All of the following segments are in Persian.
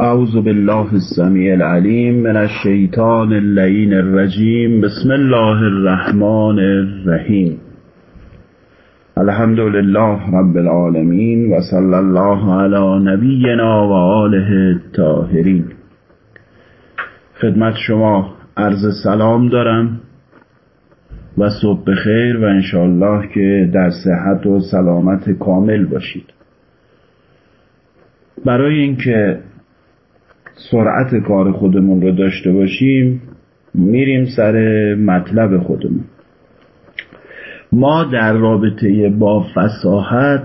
اعوذ بالله السمیع العلیم من الشیطان اللعین الرجیم بسم الله الرحمن الرحیم الحمد لله رب العالمین و صلی الله علی نبینا و آله الطاهرین. خدمت شما عرض سلام دارم و صبح بخیر و انشاءالله که در صحت و سلامت کامل باشید. برای اینکه سرعت کار خودمون رو داشته باشیم میریم سر مطلب خودمون. ما در رابطه با فساحت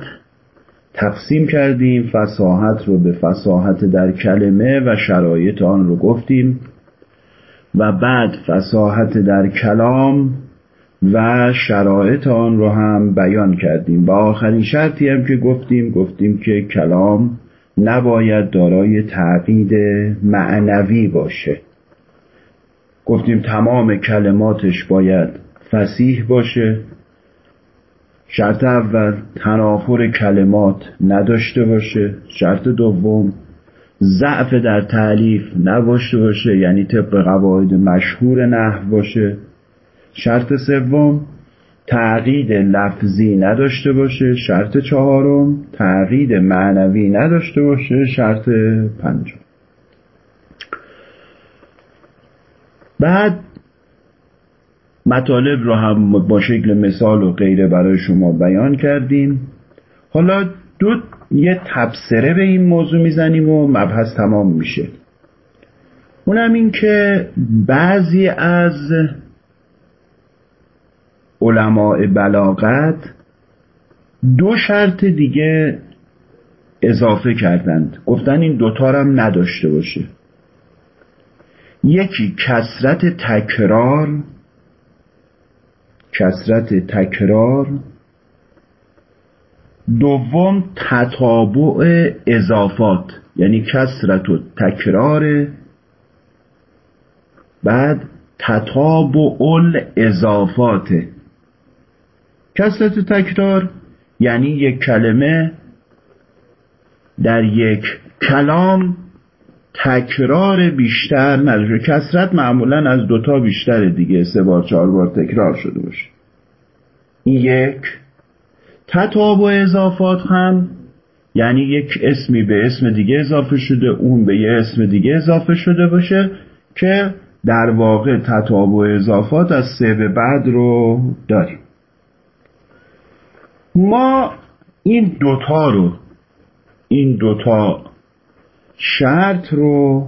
تقسیم کردیم فساحت رو به فساحت در کلمه و شرایط آن رو گفتیم و بعد فساحت در کلام و شرایط آن رو هم بیان کردیم. و آخرین شرطی هم که گفتیم گفتیم که کلام نباید دارای تعقید معنوی باشه. گفتیم تمام کلماتش باید فسیح باشه. شرط اول تنافر کلمات نداشته باشه. شرط دوم ضعف در تعلیف نباشته باشه یعنی طبق قواعد مشهور نحو باشه. شرط سوم تعقید لفظی نداشته باشه شرط چهارم تعقید معنوی نداشته باشه شرط پنجم. بعد مطالب رو هم با شکل مثال و غیره برای شما بیان کردیم. حالا دو یه تبصره به این موضوع می‌زنیم و مبحث تمام میشه. اونم این که بعضی از علماء بلاغت دو شرط دیگه اضافه کردند. گفتن این دوتا هم نداشته باشه. یکی کسرت تکرار کسرت تکرار. دوم تتابع اضافات یعنی کسرت و تکرار. بعد تتابع الاضافات. کسرت تکرار یعنی یک کلمه در یک کلام تکرار بیشتر نداره کسرت معمولا از دوتا بیشتر دیگه سه بار چهار بار تکرار شده باشه. یک. تتاب و اضافات هم یعنی یک اسمی به اسم دیگه اضافه شده اون به یه اسم دیگه اضافه شده باشه که در واقع تتاب و اضافات از سه به بعد رو داریم. ما این دوتا رو این دوتا شرط رو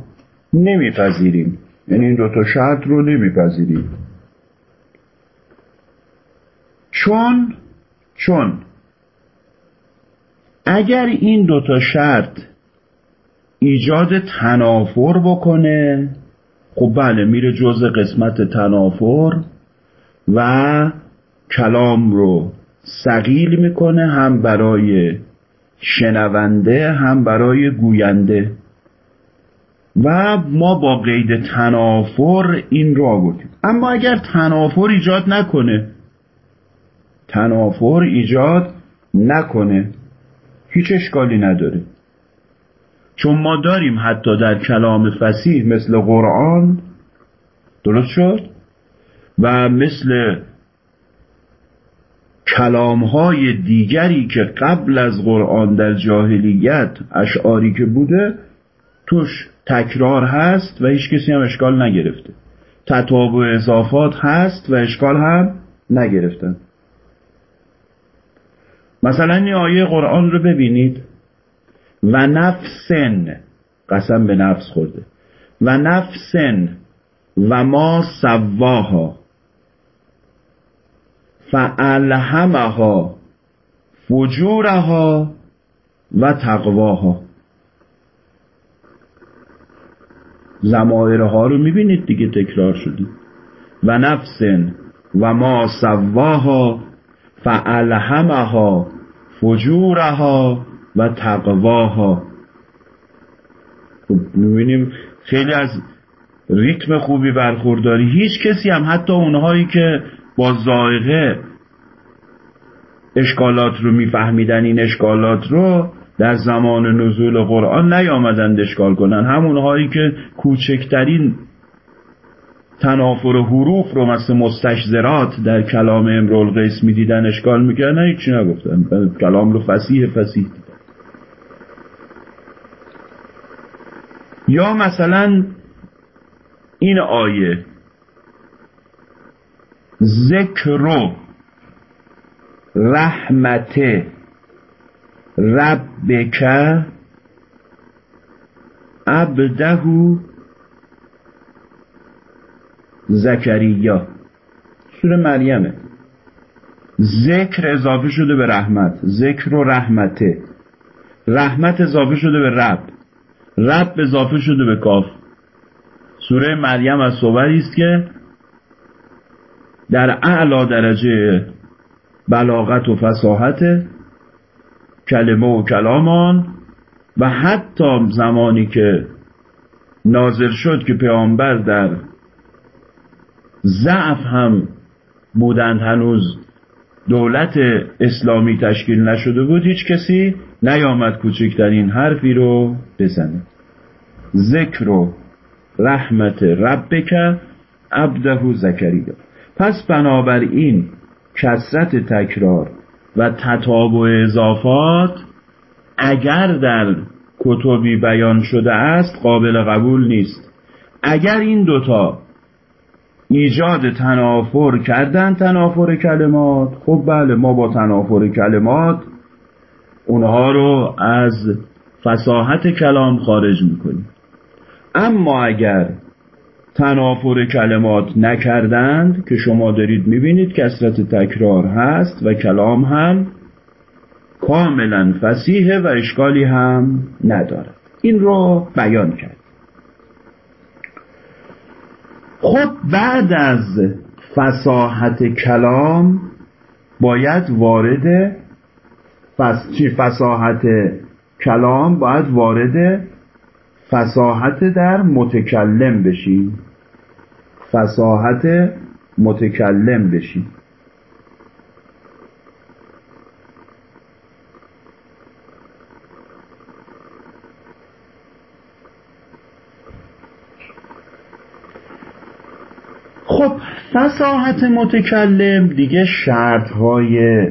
نمیپذیریم. یعنی این دوتا شرط رو نمیپذیریم. چون چون اگر این دوتا شرط ایجاد تنافر بکنه خب بله میره جز قسمت تنافر و کلام رو سقیل می‌کنه هم برای شنونده هم برای گوینده. و ما با قید تنافر این را آوردیم اما اگر تنافر ایجاد نکنه تنافر ایجاد نکنه هیچ اشکالی نداره. چون ما داریم حتی در کلام فسیح مثل قرآن درست شد؟ و مثل کلامهای دیگری که قبل از قرآن در جاهلیت اشعاری که بوده توش تکرار هست و هیچ کسی هم اشکال نگرفته. تطاب و اضافات هست و اشکال هم نگرفتن. مثلا این آیه قرآن رو ببینید. و نفسن قسم به نفس خورده. و نفسن و ما سواها. فالهمها فجورها و تقواها. زمایرها رو می‌بینید دیگه تکرار شدی. و نفسن و ما سواها فالهمها فجورها و تقواها. خب می‌بینیم خیلی از ریتم خوبی برخورداری. هیچ کسی هم حتی اونهایی که با ذائقه اشکالات رو میفهمیدن این اشکالات رو در زمان نزول قرآن نیامدند اشکال کنن. همونهایی که کوچکترین تنافر حروف رو مثل مستشزرات در کلام امرول قیس می‌دیدن اشکال می‌کردن هیچی نگفتن. کلام رو فسیح فسیح یا مثلا این آیه ذکر رحمت ربک عبده زکریا. سوره مریمه. ذکر اضافه شده به رحمت. ذکر و رحمته. رحمت اضافه شده به رب. رب اضافه شده به کاف. سوره مریم از صحبتی است که در اعلا درجه بلاغت و فساحت کلمه و کلامان و حتی زمانی که نازل شد که پیامبر در ضعف هم بودند هنوز دولت اسلامی تشکیل نشده بود هیچ کسی نیامد کوچکترین حرفی رو بزنه. ذکر و رحمت ربک عبده زکریا. پس بنابراین کسرت تکرار و تتاب و اضافات اگر در کتبی بیان شده است قابل قبول نیست. اگر این دوتا ایجاد تنافر کردن تنافر کلمات خب بله ما با تنافر کلمات اونها رو از فساحت کلام خارج می‌کنیم. اما اگر تنافر کلمات نکردند که شما دارید می‌بینید کسرت تکرار هست و کلام هم کاملا فسیحه و اشکالی هم ندارد. این رو بیان کرد. خب بعد از فساحت کلام باید وارد فس... چی؟ فساحت کلام باید وارد فساحت در متکلم بشیم فساحت متکلم بشیم خب فساحت متکلم دیگه شرط های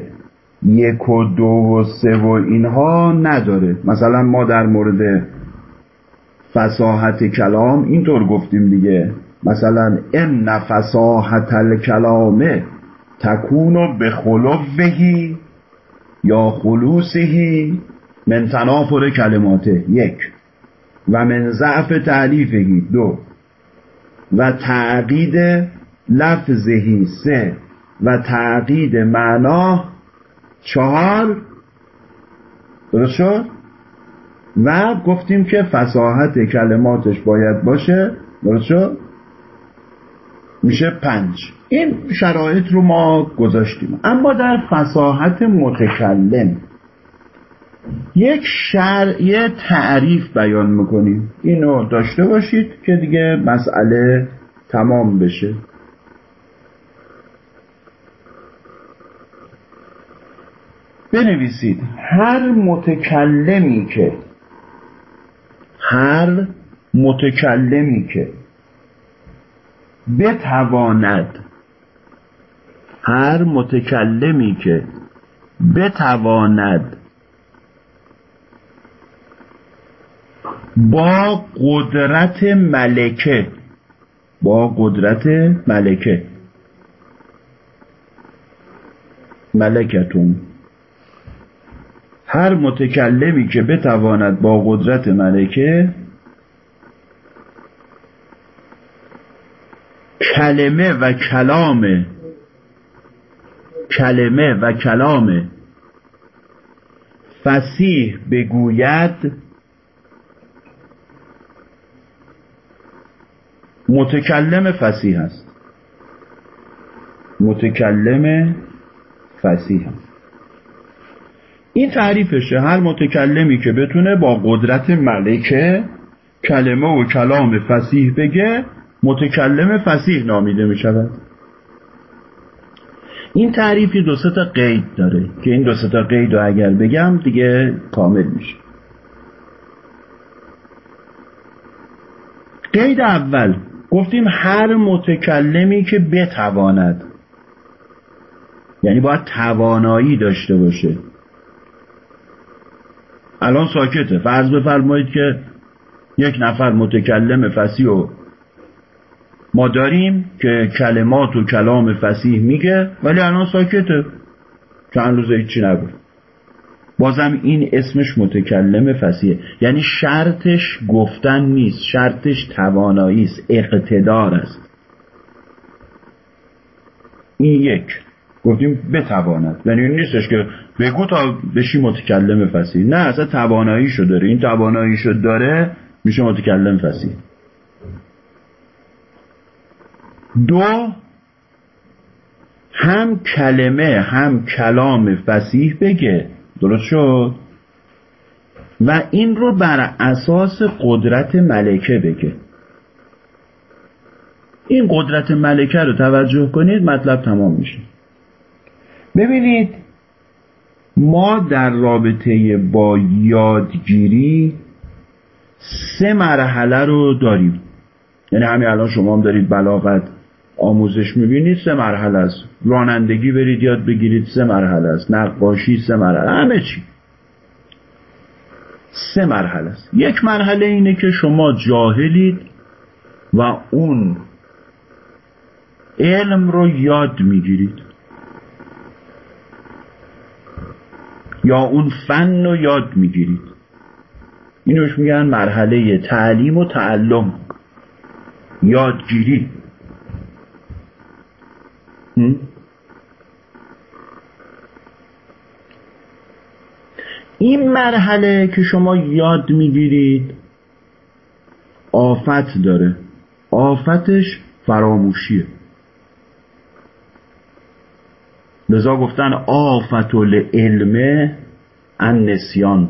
یک و دو و سه و اینها نداره. مثلا ما در مورد فساحت کلام اینطور گفتیم دیگه. مثلا ان فساحت الکلام تکون به خلوهی یا خلوصهی من تنافر کلماته یک. و من ضعف تعلیفهی دو. و تعقید لفظهی سه. و تعقید معنا چهار. درست شد؟ و گفتیم که فساحت کلماتش باید باشه. درست شد؟ میشه پنج. این شرایط رو ما گذاشتیم. اما در فساحت متکلم یک شرع تعریف بیان می‌کنیم. اینو داشته باشید که دیگه مسئله تمام بشه. بنویسید. هر متکلمی که هر متکلمی که بتواند هر متکلمی که بتواند با قدرت ملکه با قدرت ملکه ملکتون هر متکلمی که بتواند با قدرت ملکه کلمه و کلام کلمه و کلام فسیح بگوید متکلم فسیح است. متکلم فسیح است. این تعریفشه هر متکلمی که بتونه با قدرت ملکه کلمه و کلام فسیح بگه متکلم فسیح نامیده می شود این تعریفی دو تا قید داره که این دو تا قید رو اگر بگم دیگه کامل میشه. قید اول گفتیم هر متکلمی که بتواند یعنی باید توانایی داشته باشه. الان ساکته. فرض بفرمایید که یک نفر متکلم فسیح و ما داریم که کلمات و کلام فسیح میگه ولی الان ساکته. چند روزه هیچی نگفت. بازم این اسمش متکلم فسیحه یعنی شرطش گفتن نیست شرطش توانایی است اقتدار است. این یک. گفتیم بتواند. یعنی نیستش که بگو تا بشی متکلم فسیح نه اصلا تواناییشو داره این تواناییشو داره میشه متکلم فسیح دو هم کلمه هم کلام فسیح بگه. درست شد؟ و این رو بر اساس قدرت ملکه بگه. این قدرت ملکه رو توجه کنید مطلب تمام میشه. ببینید ما در رابطه با یادگیری سه مرحله رو داریم. یعنی همین الان شما هم دارید بلاغت آموزش می‌بینید سه مرحله است. رانندگی برید یاد بگیرید سه مرحله است. نقاشی سه مرحله همه چی. سه مرحله است. یک مرحله اینه که شما جاهلید و اون علم رو یاد می‌گیرید. یا اون فن رو یاد می‌گیرید. اینوش میگن مرحله تعلیم و تعلم. یادگیری این مرحله که شما یاد می‌گیرید آفت داره. آفتش فراموشیه. لذا گفتن آفت العلم ان نسیان.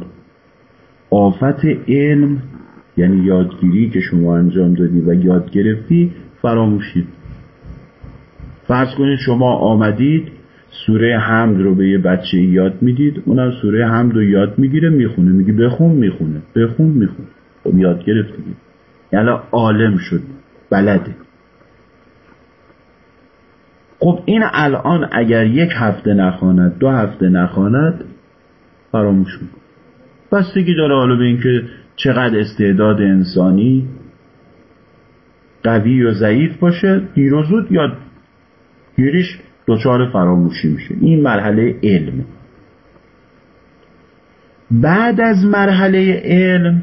آفت علم یعنی یادگیری که شما انجام دادی و یاد گرفتی فراموشید فرض کنید شما آمدید سوره حمد رو به یه بچه یاد می‌دید اونم سوره حمد رو یاد می‌گیره می‌خونه. میگه بخون می‌خونه. بخون می‌خونه. خب یاد گرفتید. یعنی عالم شد. بلده. خب این الان اگر یک هفته نخواند دو هفته نخواند فراموش می‌کنه بستگی داره حالا به اینکه چقدر استعداد انسانی قوی و ضعیف باشه دیر و زود یاد گیریش دچار فراموشی میشه. این مرحله علم. بعد از مرحله علم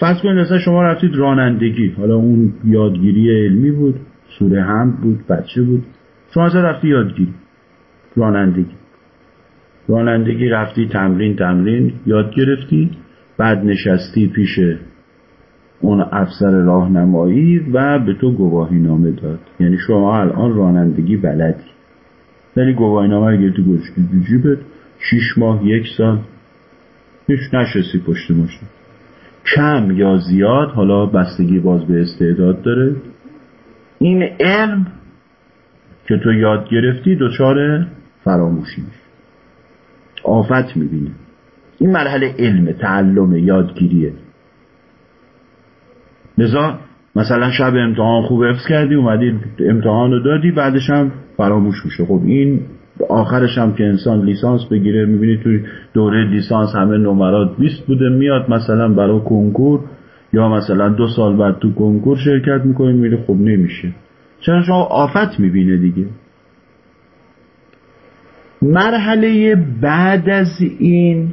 فرض کنید مثلا شما رفتید رانندگی. حالا اون یادگیری علمی بود سوره هم بود بچه بود. شما اصلا رفتی یادگیری؟ رانندگی. رانندگی رفتی تمرین تمرین یاد گرفتی بعد نشستی پیش اون افسر راهنمایی و به تو گواهی نامه داد. یعنی شما الان رانندگی بلدی. ولی گواهی نامه اگر تو گوشتی تو جیبت شیش ماه یک سال هیچ نشستی پشت ماشین. کم یا زیاد حالا بستگی باز به استعداد داره. این علم که تو یاد گرفتی دچار فراموشی میشه آفت می‌بینه این مرحله علم تعلم یادگیریه. لذا مثلا شب امتحان خوب حفظ کردی اومدی امتحان رو دادی بعدش هم فراموش میشه. خب این آخرش هم که انسان لیسانس بگیره می‌بینی توی دوره لیسانس همه نمرات 20 بوده میاد مثلا برای کنکور یا مثلا دو سال بعد تو کنکور شرکت می‌کنی می‌بینی خب نمیشه. چرا شما آفت می‌بینه دیگه. مرحله بعد از این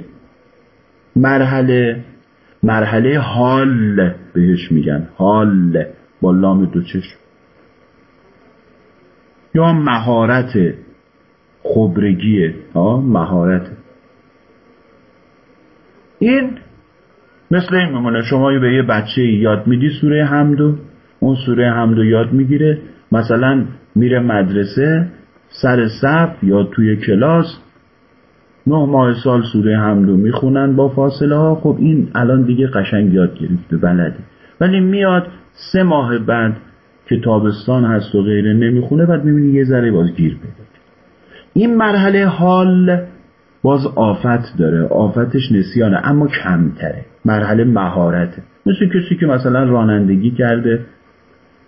مرحله مرحله حال بهش میگن. حال با لام دو چشم. یا مهارت خبرگیه ها مهارت. این مثل این میمونه. شما به یه بچه یاد میدی سوره حمدو اون سوره حمدو یاد می‌گیره. مثلا میره مدرسه سر صف یا توی کلاس نه ماه سال سوره حمدو می‌خونن با فاصله ها خب این الان دیگه قشنگ یاد گرفته بلده. ولی میاد سه ماه بعد که تابستان هست و غیره نمی‌خونه بعد می‌بینی یه ذره باز گیر بده. این مرحله حال باز آفت داره. آفتش نسیانه اما کمتره. مرحله مهارته. مثل کسی که مثلا رانندگی کرده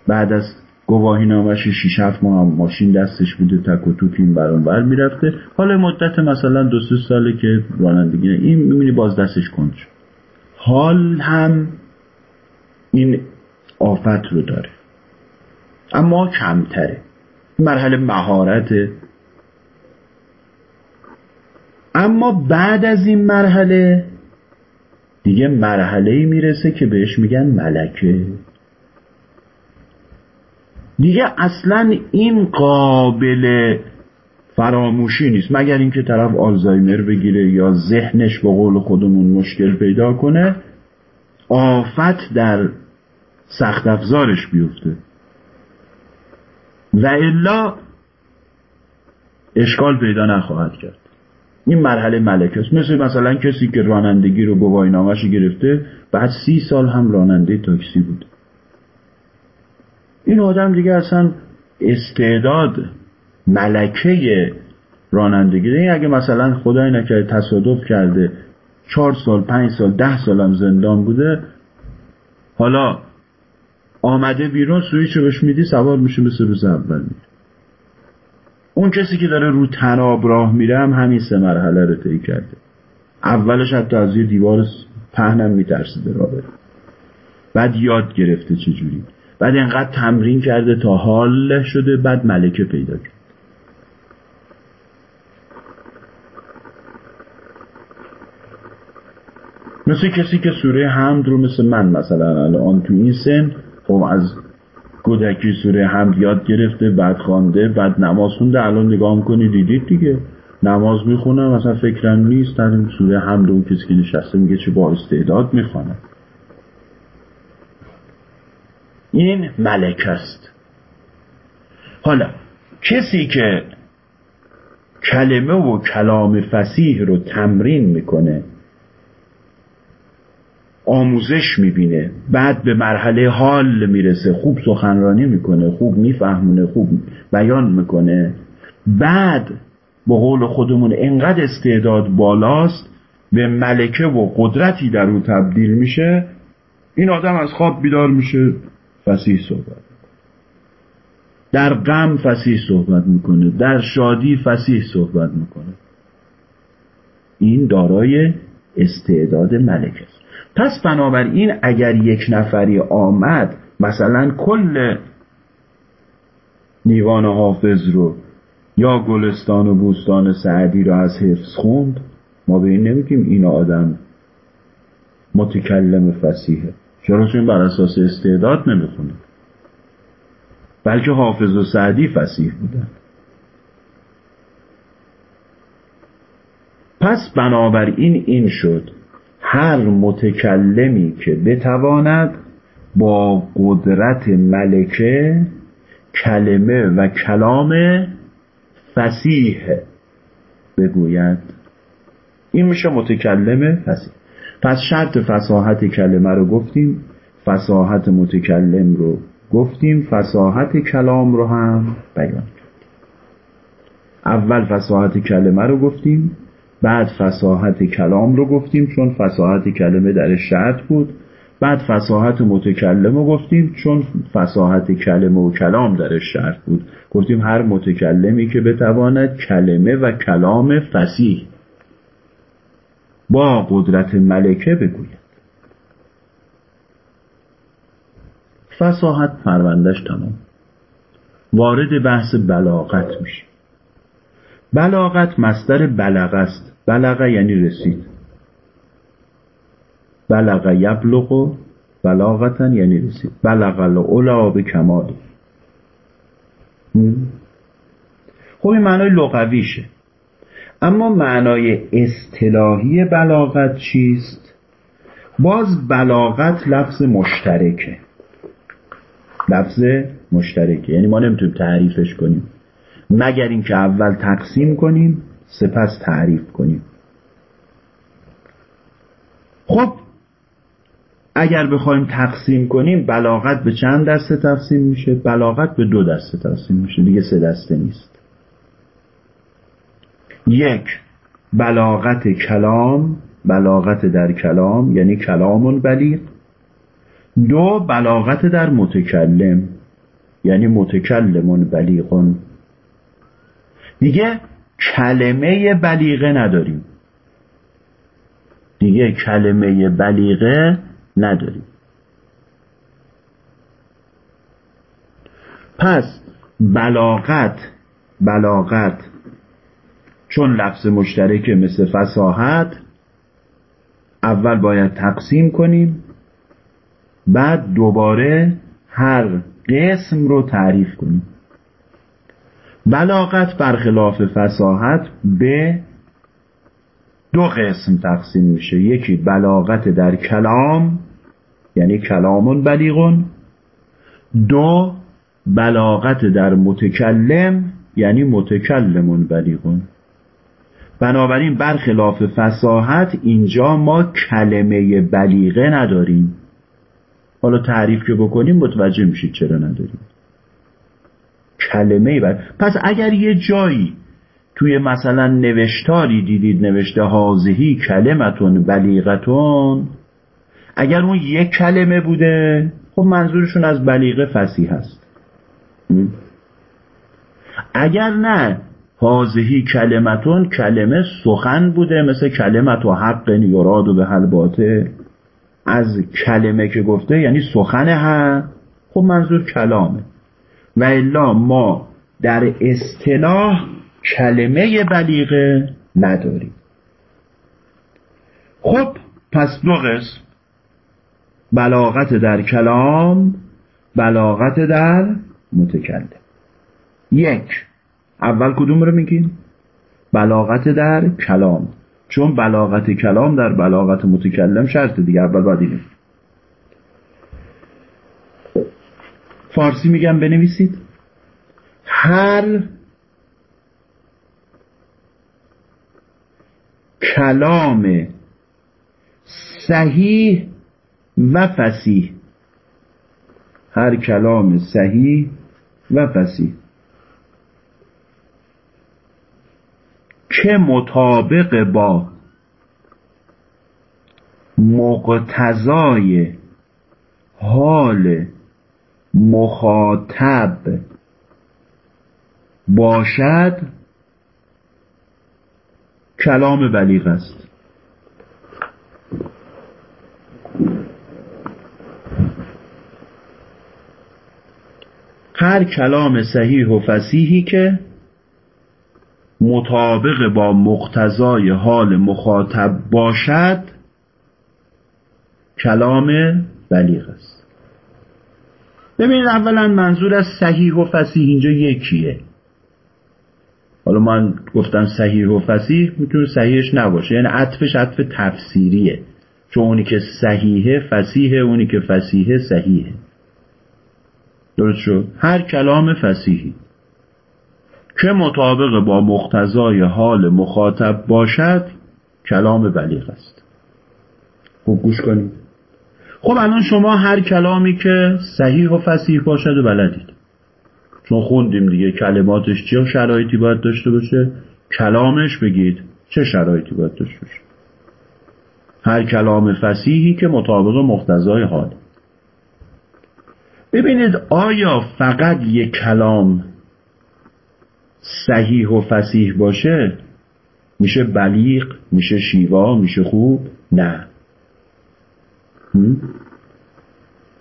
بعد از گواهی نامش 6 7 ماه ماشین دستش بوده تک و توک این برون بر می‌رفته. حالا مدت مثلا دو سه ساله که رانندگی این می‌بینی باز دستش کند شد. حال هم این آفت رو داره. اما کمتره. مرحله مهارته. اما بعد از این مرحله دیگه مرحله می‌رسه که بهش میگن ملکه. دیگه اصلا این قابل فراموشی نیست. مگر اینکه طرف آلزایمر بگیره یا ذهنش به قول خودمون مشکل پیدا کنه آفت در سخت افزارش بیفته. و الا اشکال پیدا نخواهد کرد. این مرحله ملکه است. مثل مثلا کسی که رانندگی رو گواهی نامش گرفته بعد سی سال هم راننده تاکسی بود این آدم دیگه اصلا استعداد ملکه رانندگی این اگه مثلا خدای نکرده تصادف کرده چهار سال پنج سال ده سالم زندان بوده حالا آمده بیرون سویچو بهش میدی؟ سوار میشه مثل روز اول اون کسی که داره رو تناب راه میره هم همین سه مرحله رو طی کرده. اولش حتی از یه دیوار پهنم میترسیده راه بره. بعد یاد گرفته چجوری. بعد انقدر تمرین کرده تا حال شده بعد ملکه پیدا کرد. مثل کسی که سوره حمد رو مثل من مثلا الان تو این سن خب از کودکی سوره حمد یاد گرفته بعد خوانده بعد نماز خونده الان نگاه می‌کنی دیدید دیگه. نماز می‌خونه مثلا فکرم نیست در این سوره حمد اون کسی که نشسته میگه چه با استعداد می‌خوانه این ملک است. حالا کسی که کلمه و کلام فسیح رو تمرین می‌کنه آموزش می‌بینه بعد به مرحله حال می‌رسه خوب سخنرانی می‌کنه خوب میفهمونه خوب بیان می‌کنه بعد به قول خودمون انقدر استعداد بالاست به ملکه و قدرتی در او تبدیل میشه این آدم از خواب بیدار میشه. فسیح صحبت در غم فسیح صحبت می‌کنه. در شادی فسیح صحبت می‌کنه. این دارای استعداد ملک است. پس بنابراین اگر یک نفری آمد مثلا کل نیوان حافظ رو یا گلستان و بوستان سعدی رو از حفظ خوند ما به این نمیگیم این آدم متکلم فسیحه. چرا چون بر اساس استعداد نمی‌خونه. بلکه حافظ و سعدی فسیح بودن. پس بنابراین این شد هر متکلمی که بتواند با قدرت ملکه کلمه و کلام فسیح بگوید. این میشه متکلم فسیح. پس شرط فساحت کلمه رو گفتیم فساحت متکلم رو گفتیم فساحت کلام رو هم بیان کرد. اول فساحت کلمه رو گفتیم بعد فساحت کلام رو گفتیم چون فساحت کلمه در شرط بود. بعد فساحت متکلم رو گفتیم چون فساحت کلمه و کلام در شرط بود. گفتیم هر متکلمی که بتواند کلمه و کلام فسیح با قدرت ملکه بگوید. فساحت پروندش تمام. وارد بحث بلاغت میشه. بلاغت مستر بلغ است. بلغه یعنی رسید. بلغ یبلغ بلاغتا یعنی رسید. بلغ الاولا به کمال خب این معنای لغویشه. اما معنای اصطلاحی بلاغت چیست؟ باز بلاغت لفظ مشترکه. لفظ مشترکه. یعنی ما نمی‌تونیم تعریفش کنیم. مگر اینکه اول تقسیم کنیم سپس تعریف کنیم. خب اگر بخوایم تقسیم کنیم بلاغت به چند دسته تقسیم میشه؟ بلاغت به دو دسته تقسیم میشه. دیگه سه دسته نیست. یک بلاغت کلام بلاغت در کلام یعنی کلام بلیغ دو بلاغت در متکلم یعنی متکلمون بلیغون. دیگه کلمه بلیغه نداریم. دیگه کلمه بلیغه نداریم. پس بلاغت بلاغت چون لفظ مشترک مثل فساحت اول باید تقسیم کنیم بعد دوباره هر قسم رو تعریف کنیم. بلاغت برخلاف فساحت به دو قسم تقسیم میشه. یکی بلاغت در کلام یعنی کلامون بلیغون. دو بلاغت در متکلم یعنی متکلمون بلیغون. بنابراین برخلاف فساحت اینجا ما کلمه بلیغه نداریم. حالا تعریف که بکنیم متوجه میشید چرا نداریم. کلمه بر... پس اگر یه جایی توی مثلا نوشتاری دیدید نوشته حاضهی کلمتون بلیغتون اگر اون یک کلمه بوده خب منظورشون از بلیغه فسیح هست. اگر نه حاضهی کلمتون کلمه سخن بوده مثل کلمت و حق یراد و به حل باطل. از کلمه که گفته یعنی سخن ها خب منظور کلامه. و الا ما در اصطلاح کلمه بلیغه نداریم. خب پس دو قسم بلاغت در کلام بلاغت در متکلم. یک اول کدوم رو میگیم بلاغت در کلام. چون بلاغت کلام در بلاغت متکلم شرط دیگه اول باید فارسی میگم بنویسید. هر کلام صحیح و فسیح هر کلام صحیح و فسیح که مطابق با مقتضای حال مخاطب باشد کلام بلیغ است. هر کلام صحیح و فسیحی که مطابق با مقتضای حال مخاطب باشد کلام بلیغ است. ببینید اولا منظور از صحیح و فسیح اینجا یکیه. حالا من گفتم صحیح و فسیح می‌تونه صحیحش نباشه. یعنی عطفش عطف تفسیریه. چون اونی که صحیحه فسیحه اونی که فسیحه صحیحه. درست شد؟ هر کلام فسیحی که مطابق با مقتضای حال مخاطب باشد کلام بلیغ است. خوب گوش کنید. خب الان شما هر کلامی که صحیح و فسیح باشد و بلدید. چون خوندیم دیگه کلماتش چه شرایطی باید داشته باشه کلامش بگید چه شرایطی باید داشته باشه. هر کلام فسیحی که مطابق مقتضای حال ببینید آیا فقط یک کلام صحیح و فسیح باشه میشه بلیغ میشه شیوا میشه خوب؟ نه.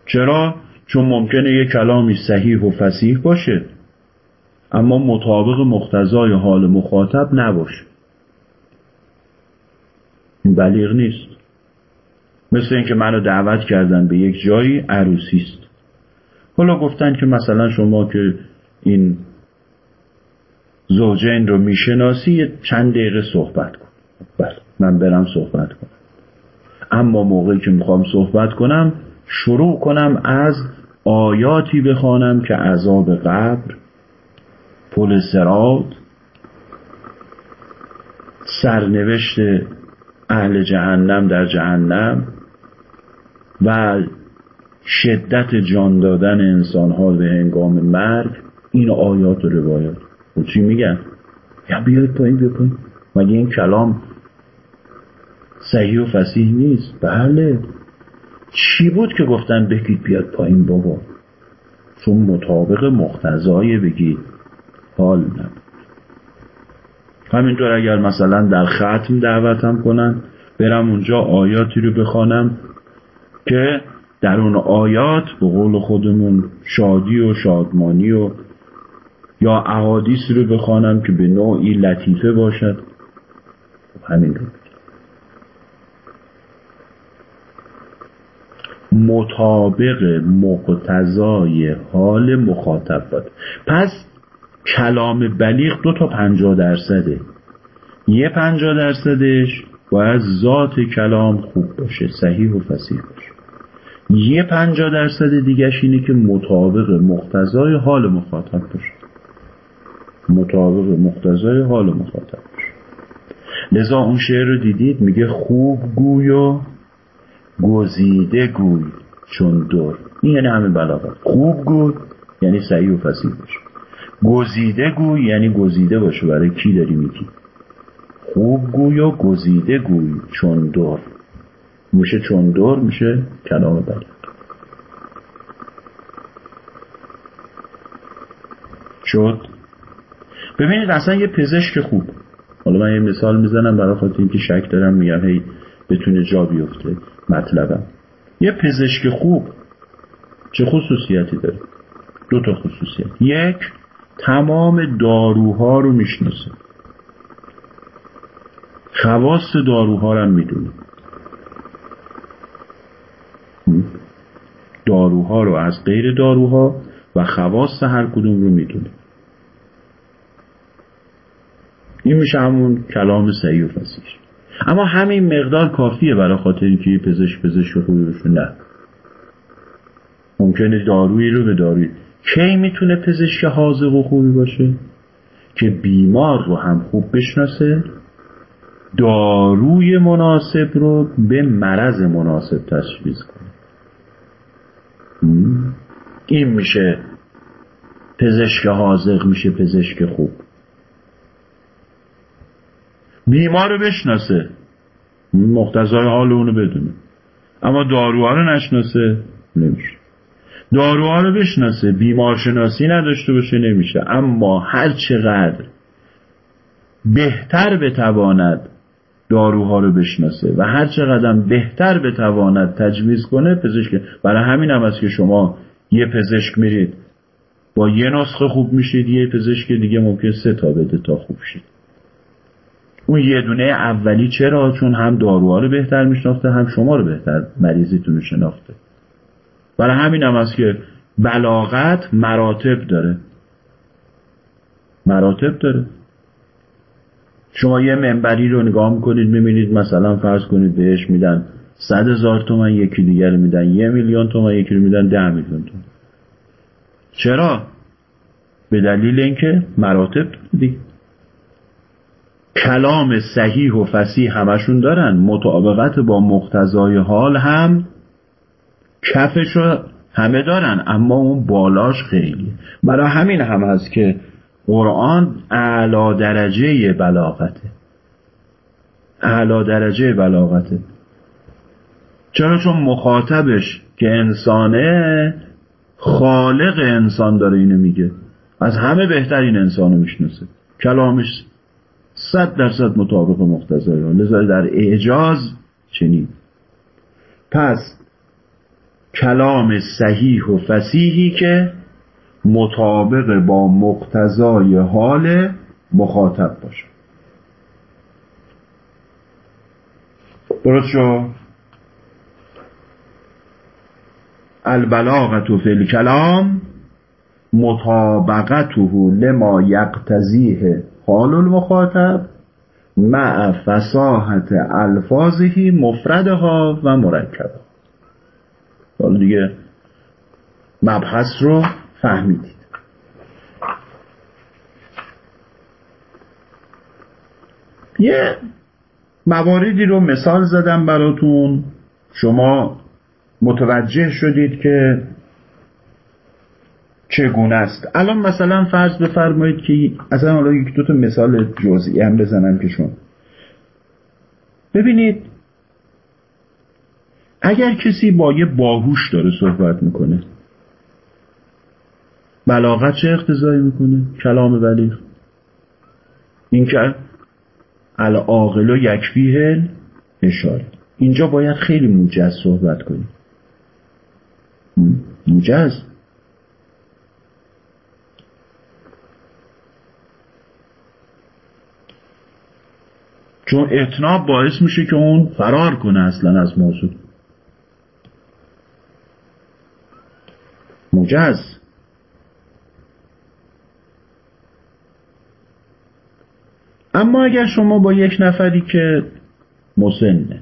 چرا؟ چون ممکنه یه کلامی صحیح و فسیح باشه اما مطابق مقتضای حال مخاطب نباشه. این بلیغ نیست. مثل اینکه منو دعوت کردن به یک جایی عروسی است. حالا گفتن که مثلا شما که این زوجین رو می‌شناسی چند دقیقه صحبت کن. بله من برم صحبت کنم. اما موقعی که می‌خوام صحبت کنم شروع کنم از آیاتی بخوانم که عذاب قبر پل سراد سرنوشت اهل جهنم در جهنم و شدت جان دادن انسانها به هنگام مرگ. این آیات و و چی میگن؟ یا بیاید پایین بیا مگه این کلام صحیح و فسیح نیست؟ بله. چی بود که گفتن بگید بیاد پایین بابا؟ چون مطابق مختزای بگید. حال نبود. همینطور اگر مثلا در ختم دعوتم کنن برم اونجا آیاتی رو بخوانم که در اون آیات به قول خودمون شادی و شادمانی و یا احادیث رو بخوانم که به نوعی لطیفه باشد. همین رو. مطابق مقتضای حال مخاطب باد پس کلام بلیغ دو تا پنجاه درصده. یه پنجاه درصدش باید ذات کلام خوب باشه صحیح و فسیح باشه. یه پنجاه درصد دیگرش اینه که مطابق مقتضای حال مخاطب باشه. مطابق مقتضای حال مخاطب لذا اون شعر رو دیدید؟ میگه خوب گوی و گزیده گوی چون دور. این یعنی همه بلاغت خوب گوی یعنی صحیح و فسیح باشه. گزیده گوی یعنی گزیده باشه. برای کی داری میگی؟ خوب گوی و گزیده گوی چون دور. میشه چون دور میشه کلام بلیغ شد؟ ببینید اصلا یه پزشک خوب. حالا من یه مثال می‌زنم برای خاطر اینکه شک دارم میگم هی بتونه جا بیفته. مطلبم. یه پزشک خوب چه خصوصیتی داره؟ دو تا خصوصیت. یک تمام داروها رو می‌شناسه. خواست داروها رو می‌دونه. داروها رو از غیر داروها و خواست هر کدوم رو می‌دونه. این میشه همون کلام صحیح و فسیح اما همین مقدار کافیه برای خاطر اینکه یه پزشک خوبی بشه. نه. ممکنه دارویی رو به دارویی. کی می‌تونه پزشک حاضق و خوبی باشه؟ که بیمار رو هم خوب بشناسه داروی مناسب رو به مرض مناسب تشخیص کنه. این میشه. پزشک حاضق میشه پزشک خوب. بیمار رو بشناسه. مختزای حال اونو بدونه. اما داروها رو نشناسه نمیشه. داروها رو بشناسه بیمارشناسی نداشته باشه نمیشه. اما هر چقدر بهتر بتواند داروها رو بشناسه و هر چقدر بهتر بتواند تجویز کنه پزشک برای همین هم است که شما یه پزشک میرید. با یه نسخه خوب میشید یه پزشک دیگه ممکن سه تا بده تا خوب شید. اون یه دونه اولی چرا چون هم داروها رو بهتر میشناخته هم شما رو بهتر مریضیتون رو شناخته. برای همین هم است که بلاغت مراتب داره. مراتب داره. شما یه منبری رو نگاه می‌کنید می‌بینید مثلا فرض کنید بهش میدن صد هزار تومن یکی دیگر میدن یه میلیون تومن یکی رو میدن ده میلیون تومن. چرا؟ به دلیل اینکه مراتب دیگه. کلام صحیح و فسیح همشون دارن. مطابقت با مقتضای حال هم کفش همه دارن اما اون بالاش خیلی. برای همین هم هست که قرآن اعلا درجه بلاغته. اعلا درجه بلاغته. چرا؟ چون مخاطبش که انسانه خالق انسان داره اینو میگه. از همه بهتر این انسانو می‌شناسه. کلامش صد درصد مطابق مقتضای لذا در اعجاز چنین. پس کلام صحیح و فسیحی که مطابق با مقتضای حال مخاطب باشه. درست شو البلاغت فی الکلام مطابقته لما یقتضیه حال المخاطب مع فساحت الفاظهی مفردها و مرکبها. حالا دیگه مبحث رو فهمیدید. یه مواردی رو مثال زدم براتون. شما متوجه شدید که چگونه است؟ الان مثلا فرض بفرمایید که اصلا حالا یک دو تا مثال جزئی هم بزنم که شما ببینید اگر کسی با یه باهوش داره صحبت می‌کنه بلاغت چه اقتضایی می‌کنه؟ کلام بلیغ. این که العاقل و یکفیه اشاره اینجا باید خیلی موجز صحبت کنیم. موجز؟ چون اتناب باعث میشه که اون فرار کنه اصلا از موضوع. موجز اما اگر شما با یک نفری که مسنه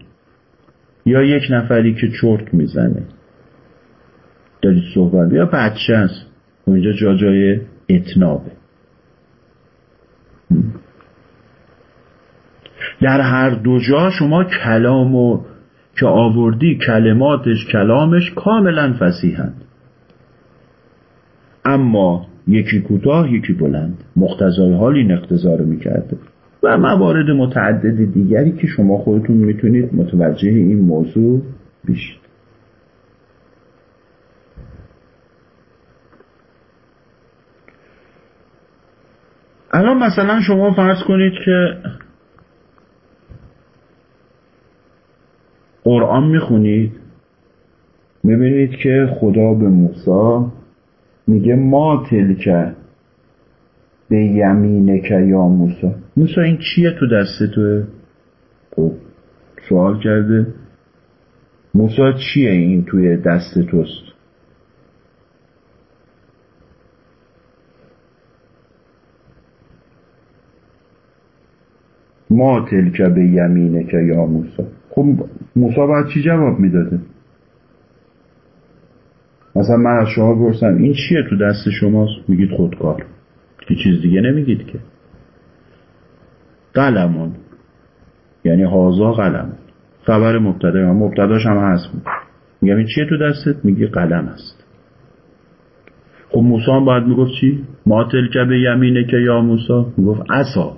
یا یک نفری که چرت می‌زنه دارید صحبت یا بچه است اونجا جا جای اتنابه در هر دو جا شما کلام و که آوردی کلماتش کلامش کاملا فسیحند اما یکی کوتاه یکی بلند. مقتضای حال این اقتضا رو می‌کرده. و موارد متعدد دیگری که شما خودتون می‌تونید متوجه این موضوع بشید. الان مثلا شما فرض کنید که قرآن می‌خونید می‌بینید که خدا به موسی میگه ما تلکه به یمینک یا موسی. موسی این چیه تو دست توه؟ خب سوال کرده. موسی چیه این توی دست توست؟ ما تلک به یمینک یا موسی. خب موسی باید چی جواب می‌داده؟ مثلا من از شما بپرسم این چیه تو دست شماست؟ میگید خودکار. که چیز دیگه نمیگید که. قلمون یعنی هازا قلم خبر مبتدا. هم مبتداش هم هست. میگم این چیه تو دستت؟ میگی قلم است. خب موسی هم باید می‌گفت چی؟ ما تلک به یمینه که یا موسی؟ می‌گفت عصا.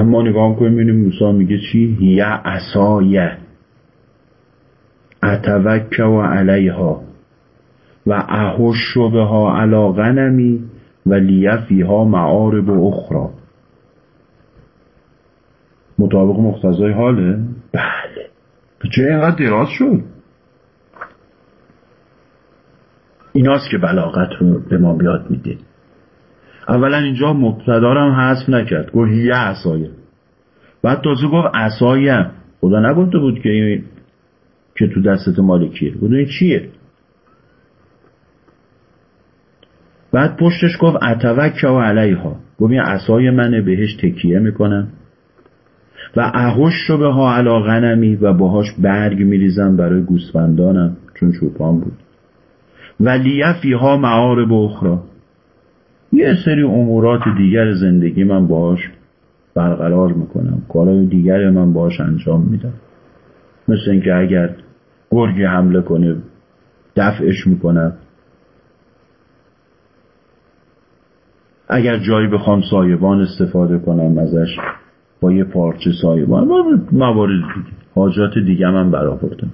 اما نگاه کنیم ببینیم موسی میگه چی؟ یا عصایه اتوکه و علیها و احش بها علا غنمی و لیفیها معارب و اخرى مطابق مقتضای حاله؟ بله. چه اینقدر دراز شد؟ ایناست که بلاغت رو به ما بیاد میده. اولا اینجا مبتدا هم حذف نکرد. گفت یه عصایه بعد تازه گفت عصایم خدا نگفته بود که این که تو دستت مالکیه. بود این چیه؟ بعد پشتش گفت اتوک و علیها. گفت این عصای منه بهش تکیه می‌کنم. و اهوش رو به ها علا غنمی و باهاش برگ میریزم برای گوسفندانم چون چوپان بود. و لیفی ها معارب اخرا. یه سری امورات دیگر زندگی من باهاش برقرار می‌کنم. کارهای دیگر من باهاش انجام میدم. مثل اینکه اگر گرگی حمله کنه دفعش می‌کنم. اگر جایی بخوام سایبان استفاده کنم ازش با یه پارچه سایبان موارد دیگه حاجات دیگه من برآوردم.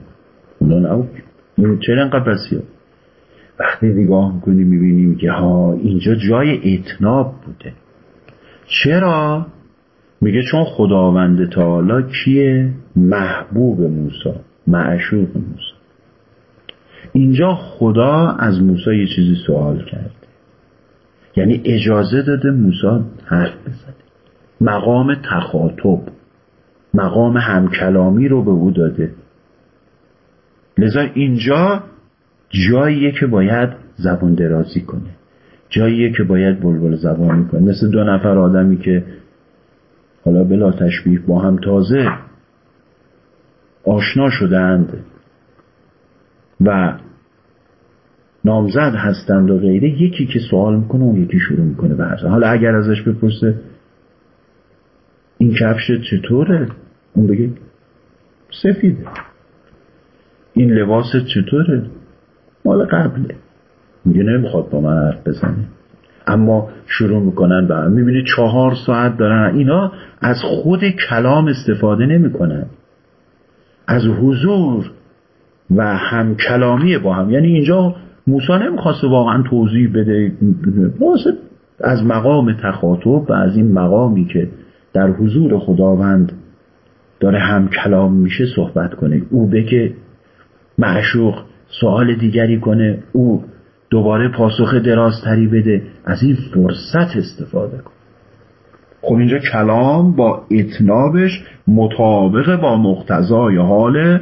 اونا نبود. چرا انقدر بسیار؟ وقتی نگاه می‌کنیم می‌بینیم که ها اینجا جای اتناب بوده. چرا؟ میگه چون خداوند تعالی کیه؟ محبوب موسی معشوق موسی. اینجا خدا از موسی یه چیزی سوال کرده یعنی اجازه داده موسی حرف بزنه. مقام تخاطب مقام همکلامی رو به او داده. لذا اینجا جاییه که باید زبان درازی کنه. جاییه که باید بلبل زبانی کنه مثل دو نفر آدمی که حالا بلا تشبیه با هم تازه آشنا شدند و نامزد هستند و غیره یکی که سوال می‌کنه اون یکی شروع می‌کنه به حالا اگر ازش بپرسه این کفش چطوره؟ اون بگه سفیده. این لباس چطوره؟ مال قبله. میگه نمی‌خواد با من حرف بزنه. اما شروع می‌کنن به می‌بینی چهار ساعت دارن. اینا از خود کلام استفاده نمی‌کنن. از حضور و هم کلامی با هم. یعنی اینجا موسی نمی‌خواسته واقعا توضیح بده. از مقام تخاطب و از این مقامی که در حضور خداوند داره هم کلام میشه صحبت کنه. او بگه معشوق سوال دیگری کنه او دوباره پاسخ درازتری بده از این فرصت استفاده کن. خب اینجا کلام با اتنابش مطابق با مقتضای حال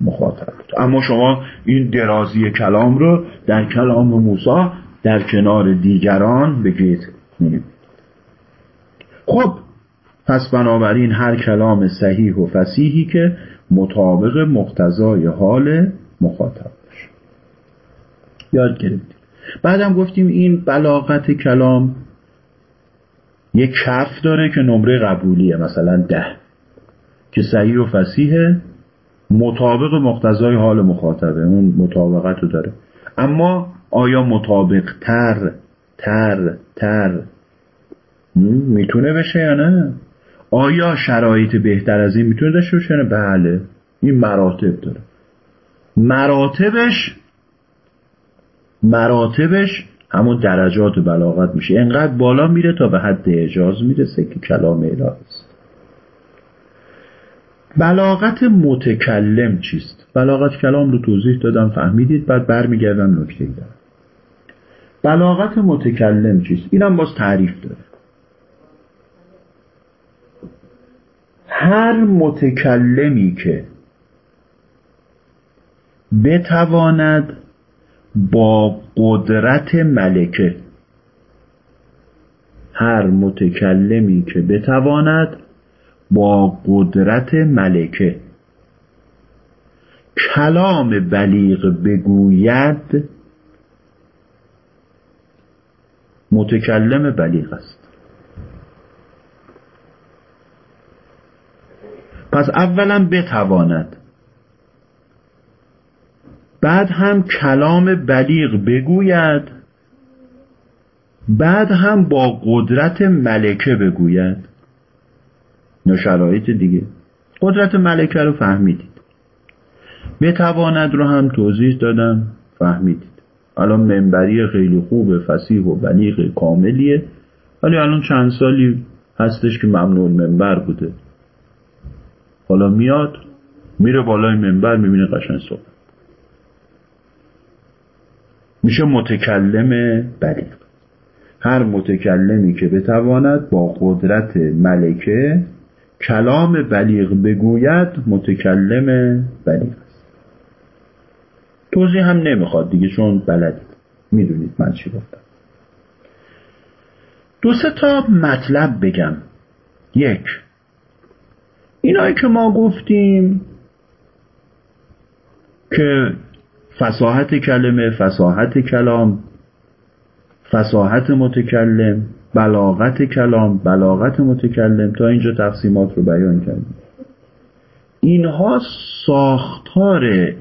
مخاطب اما شما این درازی کلام رو در کلام موسی در کنار دیگران بگید خب پس بنابراین هر کلام صحیح و فسیحی که مطابق مقتضای حال مخاطب. یاد گرفتیم. بعدم گفتیم این بلاغت کلام یک کف داره که نمره قبولیه مثلا ده که صحیح و فسیحه مطابق مقتضای حال مخاطبه اون مطابقت رو داره. اما آیا مطابق تر تر تر می‌تونه بشه یا نه؟ آیا شرایط بهتر از این می‌تونه داشته باشه بله این مراتب داره. مراتبش مراتبش همون درجات بلاغت میشه. انقدر بالا میره تا به حد اجاز می‌رسه که کلام الهی است. بلاغت متکلم چیست؟ بلاغت کلام رو توضیح دادم فهمیدید بعد برمیگردم نکته دارم. بلاغت متکلم چیست؟ اینم باز تعریف داره. هر متکلمی که بتواند با قدرت ملکه. هر متکلمی که بتواند با قدرت ملکه. کلام بلیغ بگوید متکلم بلیغ است. پس اولا بتواند بعد هم کلام بلیغ بگوید. بعد هم با قدرت ملکه بگوید. نه دیگه. قدرت ملکه رو فهمیدید. بتواند رو هم توضیح دادم. فهمیدید. الان منبری خیلی خوب فسیح و بلیغ کاملیه. ولی الان چند سالی هستش که ممنون منبر بوده. حالا میاد میره بالای منبر می‌بینه قشن صحبت. میشه متکلم بلیغ هر متکلمی که بتواند با قدرت ملکه کلام بلیغ بگوید متکلم بلیغ است. توضیح هم نمی‌خواد دیگه چون بلدید می‌دونید من چی گفتم. دو سه تا مطلب بگم. یک اینایی که ما گفتیم که فساحت کلمه فساحت کلام فساحت متکلم بلاغت کلام بلاغت متکلم تا اینجا تقسیمات رو بیان کردیم. اینها ساختار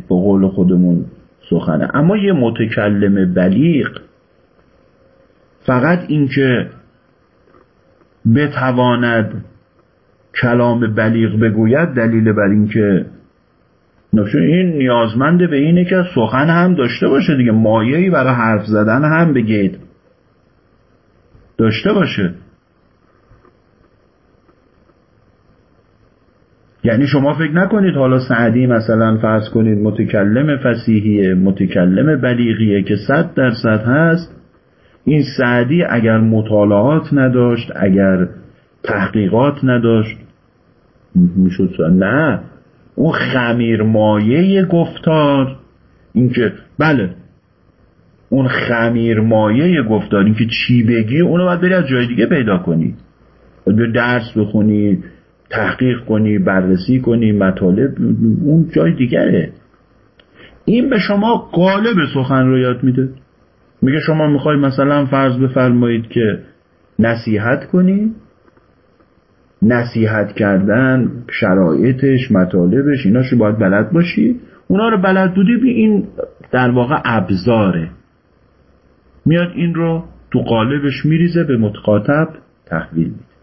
به قول خودمون سخنه. اما یه متکلم بلیغ فقط اینکه بتواند کلام بلیغ بگوید دلیل بر اینکه نفشه این نیازمند به اینه که سخن هم داشته باشه دیگه. مایهی برای حرف زدن هم بگید داشته باشه. یعنی شما فکر نکنید حالا سعدی مثلا فرض کنید متکلم فسیحیه متکلم بلیغیه که صد درصد هست. این سعدی اگر مطالعات نداشت اگر تحقیقات نداشت می‌شد نه. اون خمیر مایه گفتار اینکه بله اون خمیر مایه گفتار اینکه چی بگی اونو باید بری از جای دیگه پیدا کنی. باید درس بخونی تحقیق کنی بررسی کنی مطالب اون جای دیگره. این به شما قالب سخن رو یاد میده. میگه شما می‌خوای مثلا فرض بفرمایید که نصیحت کنی نصیحت کردن شرایطش مطالبش ایناشو باید بلد باشی. اونا رو بلد بودی بی این در واقع ابزاره. میاد این رو تو قالبش میریزه به متقاطب تحویل میده.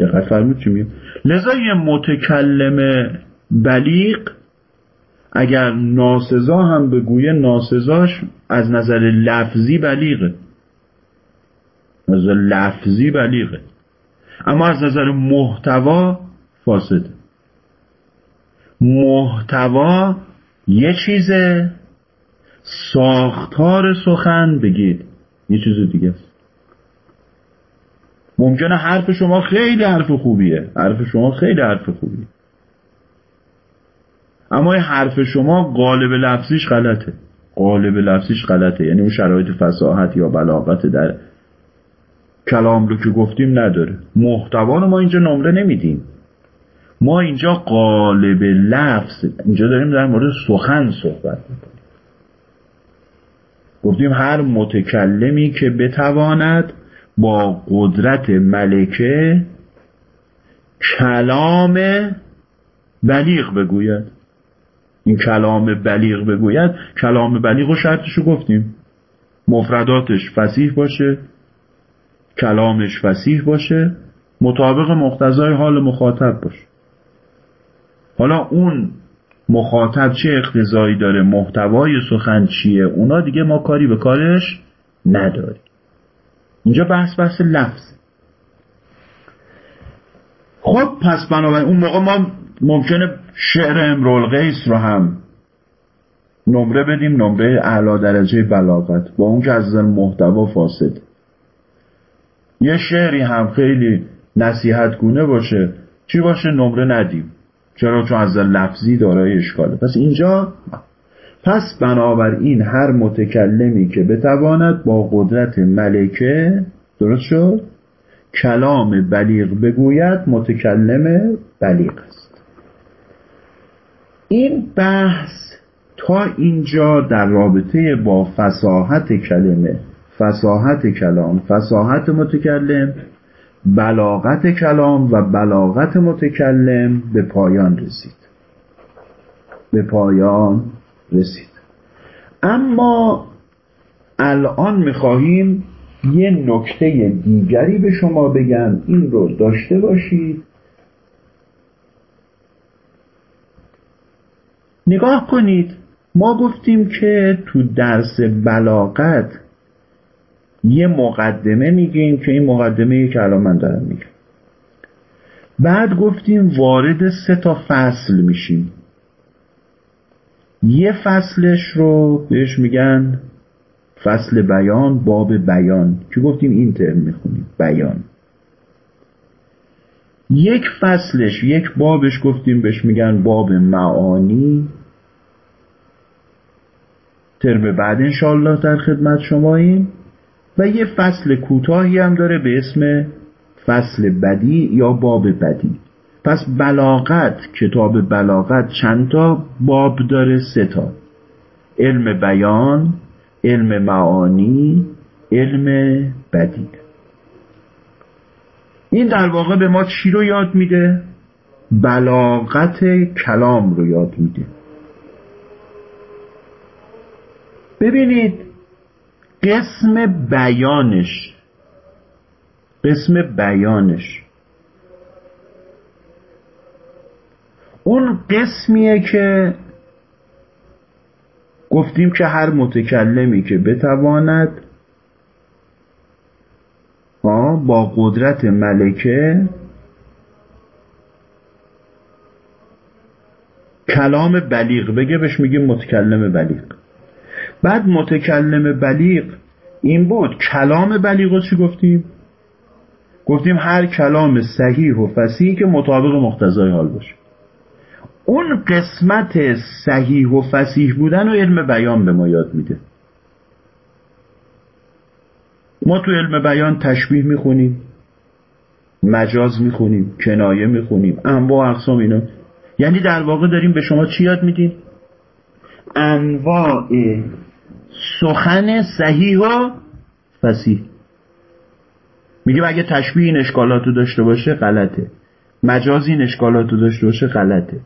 دقت فرمود چی لذا یه متکلم بلیغ اگر ناسزا هم بگویه ناسزاش از نظر لفظی بلیغه. از نظر لفظی بلیغه. اما از نظر محتوا فاسده. محتوا یه چیزه ساختار سخن بگید. یه چیز دیگه است. ممکنه حرف شما خیلی حرف خوبیه. حرف شما خیلی حرف خوبیه. اما حرف شما قالب لفظیش غلطه. قالب لفظیش غلطه. یعنی اون شرایط فساحت یا بلاغت در کلام رو که گفتیم نداره. محتوا رو ما اینجا نمره نمیدیم. ما اینجا قالب لفظ اینجا داریم در مورد سخن صحبت می‌کنیم. گفتیم هر متکلمی که بتواند با قدرت ملکه کلام بلیغ بگوید. این کلام بلیغ بگوید کلام بلیغ و شرطشو گفتیم. مفرداتش فسیح باشه کلامش فسیح باشه مطابق مقتضای حال مخاطب باشه. حالا اون مخاطب چه اقتضایی داره؟ محتوای سخن چیه؟ اونا دیگه ما کاری به کارش نداریم. اینجا بحث بحث لفظ. خب پس بنابراین اون موقع ما ممکنه شعر امرول قیس رو هم نمره بدیم نمره اعلا درجه بلاغت. با اون که از محتوا فاسد. یه شعری هم خیلی نصیحت گونه باشه. چی باشه؟ نمره ندیم. چرا؟ چون از لفظی دارای اشکاله. پس اینجا پس بنابراین هر متکلمی که بتواند با قدرت ملکه درست شد؟ کلام بلیغ بگوید متکلم بلیغ است. این بحث تا اینجا در رابطه با فساحت کلمه فساحت کلام فساحت متکلم بلاغت کلام و بلاغت متکلم به پایان رسید. به پایان رسید. اما الان می‌خواهیم یه نکته دیگری به شما بگم. این رو داشته باشید. نگاه کنید. ما گفتیم که تو درس بلاغت یه مقدمه میگیم که این مقدمه که الان من دارم میگم. بعد گفتیم وارد سه تا فصل میشیم. یه فصلش رو بهش میگن فصل بیان باب بیان. که گفتیم؟ این ترم می‌خونیم. بیان. یک فصلش یک بابش گفتیم بهش میگن باب معانی. ترم بعد انشالله در خدمت شماییم. و یه فصل کوتاهی هم داره به اسم فصل بدی یا باب بدی. پس بلاغت کتاب بلاغت چند تا؟ باب داره سه تا. علم بیان علم معانی علم بدی. این در واقع به ما چی رو یاد میده؟ بلاغت کلام رو یاد میده. ببینید قسم بیانش قسم بیانش. اون قسمیه که گفتیم که هر متکلمی که بتواند با قدرت ملکه کلام بلیغ بگه بهش میگیم متکلم بلیغ. بعد متکلم بلیغ این بود. کلام بلیغ چی گفتیم؟ گفتیم هر کلام صحیح و فسیح که مطابق مقتضای حال باشه. اون قسمت صحیح و فسیح بودن و علم بیان به ما یاد میده. ما تو علم بیان تشبیه می‌خونیم مجاز می‌خونیم کنایه می‌خونیم انواع اقسام اینا. یعنی در واقع داریم به شما چی یاد میدیم؟ انواع سخن صحیح و فسیح میگه اگه تشبیه این اشکالات رو داشته باشه غلطه. مجاز این اشکالات رو داشته باشه غلطه.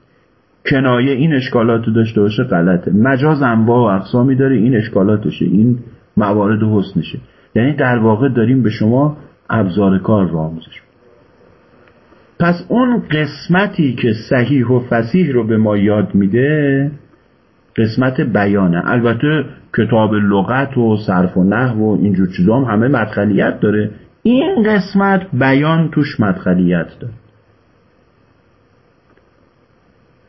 کنایه این اشکالات رو داشته باشه غلطه. مجاز انواع و اقسامی داره این اشکالاتشه این موارد حسنشه. یعنی در واقع داریم به شما ابزار کار رو آموزش پس اون قسمتی که صحیح و فسیح رو به ما یاد میده قسمت بیانه. البته کتاب لغت و صرف و نحو و اینجور چیزا هم همه مدخلیت داره. این قسمت بیان توش مدخلیت داره.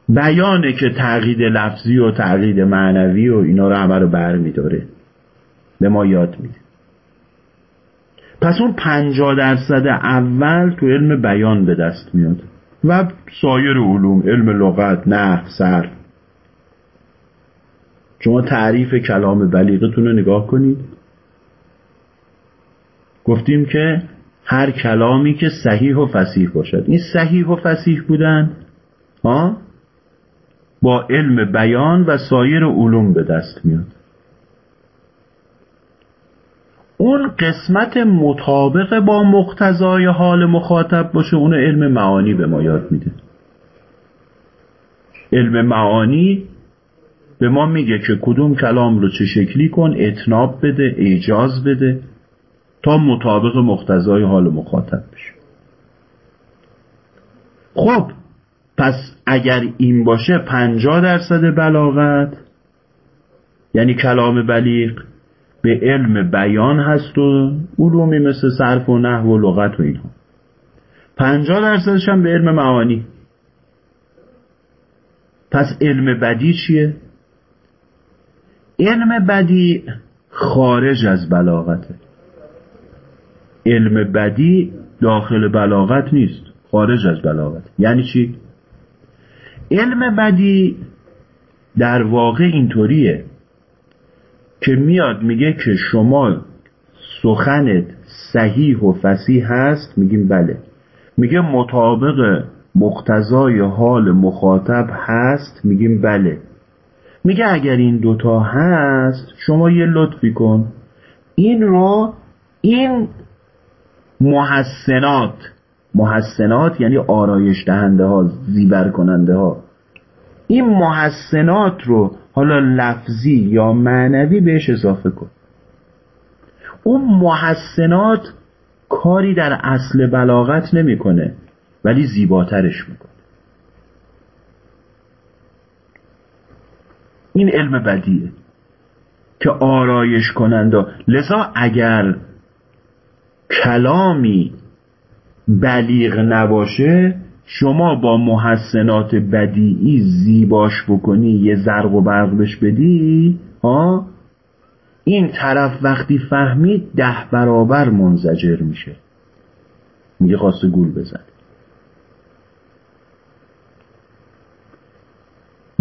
بیانه که تغیید لفظی و تغیید معنوی و اینا رو همه رو بر میداره به ما یاد میده. پس اون پنجاه درصد اول تو علم بیان به دست میاد. و سایر علوم علم لغت نحو صرف. شما تعریف کلام بلیغتون رو نگاه کنید. گفتیم که هر کلامی که صحیح و فسیح باشد. این صحیح و فسیح بودن ها؟ با علم بیان و سایر علوم به دست میاد. اون قسمت مطابق با مقتضای حال مخاطب باشه اون علم معانی به ما یاد میده. علم معانی به ما میگه که کدوم کلام رو چه شکلی کن اتناب بده اجاز بده تا مطابق مقتضای حال مخاطب بشه. خب پس اگر این باشه پنجاه درصد بلاغت یعنی کلام بلیغ به علم بیان هست و علومی مثل صرف و نحو و لغت و اینها. پنجاه درصدش هم به علم معانی. پس علم بدی چیه؟ علم بدی خارج از بلاغته. علم بدی داخل بلاغت نیست خارج از بلاغت. یعنی چی؟ علم بدی در واقع اینطوریه که میاد میگه که شما سخنت صحیح و فسیح هست میگیم بله. میگه مطابق مقتضای حال مخاطب هست میگیم بله. میگه اگر این دوتا هست شما یه لطفی کن. این رو این محسنات محسنات یعنی آرایش دهنده ها زیبر کننده ها این محسنات رو حالا لفظی یا معنوی بهش اضافه کن. اون محسنات کاری در اصل بلاغت نمی‌کنه ولی زیباترش می‌کنه. این علم بدیه که آرایش کننده لذا اگر کلامی بلیغ نباشه شما با محسنات بدیعی زیباش بکنی یه زرق و برق بش بدی ها؟ این طرف وقتی فهمید ده برابر منزجر میشه. میگه خواسته گول بزن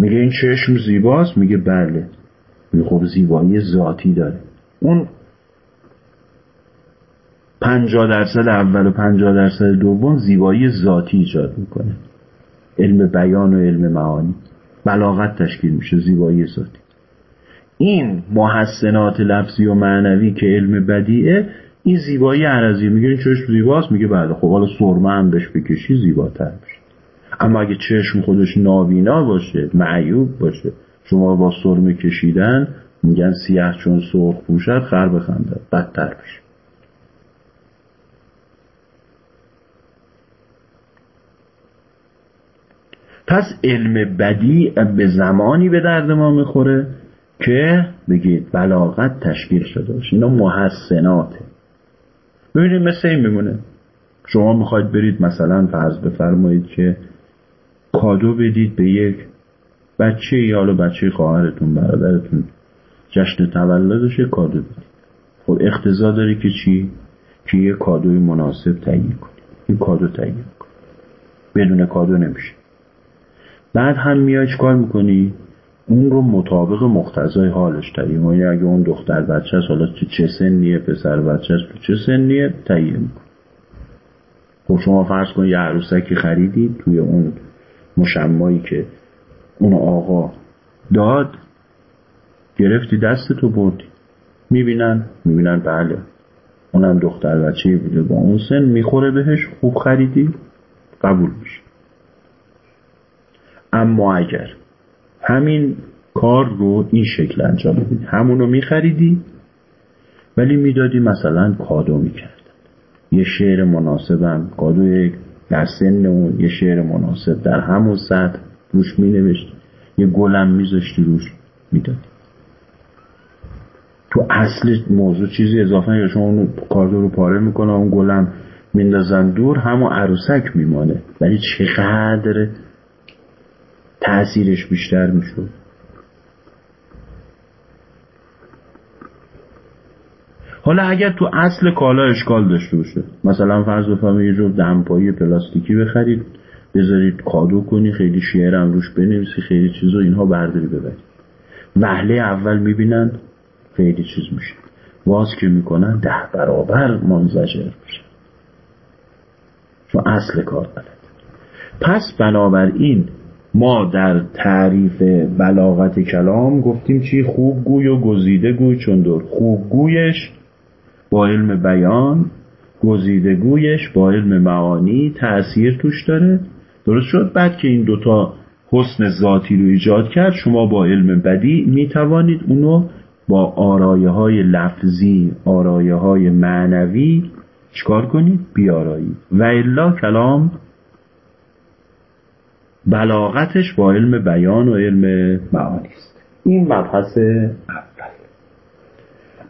میگه این چشم زیباست؟ میگه بله. میگه خب زیبایی ذاتی داره. اون پنجاه درصد اول و پنجاه درصد دوم زیبایی ذاتی ایجاد می‌کنه. علم بیان و علم معانی. بلاغت تشکیل میشه زیبایی ذاتی. این محسنات لفظی و معنوی که علم بدیعه این زیبایی عرضی. میگه این چشم زیباست؟ میگه بله. خب حالا سرمه هم بهش بکشی زیباتر میشه. اما اگه چشم خودش نابینا باشه معیوب باشه شما با سرمه کشیدن میگن سیاه چون سرخ پوشد خر بخنده بدتر میشه. پس علم بدی به زمانی به درد ما می‌خوره که بگید بلاغت تشکیل شده باشه. اینا محسناته. ببینید مثل این میمونه. شما می‌خواید برید مثلا فرض بفرمایید که کادو بدید به یک بچه یا بچه خواهرتون برادرتون. جشن تولدش کادو بدید. خب اقتضا داری که چی؟ که یه کادوی مناسب تهیه کنید. این کادو تهیه کنید بدون کادو نمیشه. بعد هم میای چیکار می‌کنی؟ اون رو مطابق مقتضای حالش تهیه یعنی اگه اون دختر بچه هست حالا تو چه سنیه پسر بچه هست تو چه سنیه تهیه میکن خب شما فرض کن یه عروسکی خریدی توی اون مشمایی که اون آقا داد گرفتی دست تو بردی. می‌بینن؟ می‌بینن بله. اونم دختر بچه بوده. با اون سن می‌خوره بهش خوب خریدی قبول میشه اما اگر همین کار رو این شکل انجام بدی همون رو میخریدی ولی می‌دادی مثلا کادو می‌کرد یه شعر مناسبم کادو در سن اون یه شعر مناسب در همون سطح روش مینوشت. یه گلم میذاشتی روش می‌دادی. تو اصل موضوع چیزی اضافه یا شما اون کاردو رو پاره می‌کنه اون گلم میندازن دور همون عروسک میمانه. ولی چقدر تاثیرش بیشتر می‌شد؟ حالا اگر تو اصل کالا اشکال داشته باشه مثلا فرض بفرمایید یه جور دمپایی پلاستیکی بخرید بذارید کادو کنی خیلی شعرم روش بنویسی خیلی چیز و اینها برداری ببرید. وهله اول می‌بینن خیلی چیز میشه. باز که می‌کنن ده برابر منزجر میشه. چون اصل کار غلط پس بنابراین ما در تعریف بلاغت کلام گفتیم چی؟ خوب گوی و گزیده گوی چون دور خوب گویش با علم بیان گزیده گویش با علم معانی تأثیر توش داره. درست شد؟ بعد که این دوتا حسن ذاتی رو ایجاد کرد شما با علم بدی می توانید اونو با آرایه های لفظی آرایه های معنوی چکار کنید؟ بیارایید. و الا کلام بلاغتش با علم بیان و علم معانی است. این مبحث اول.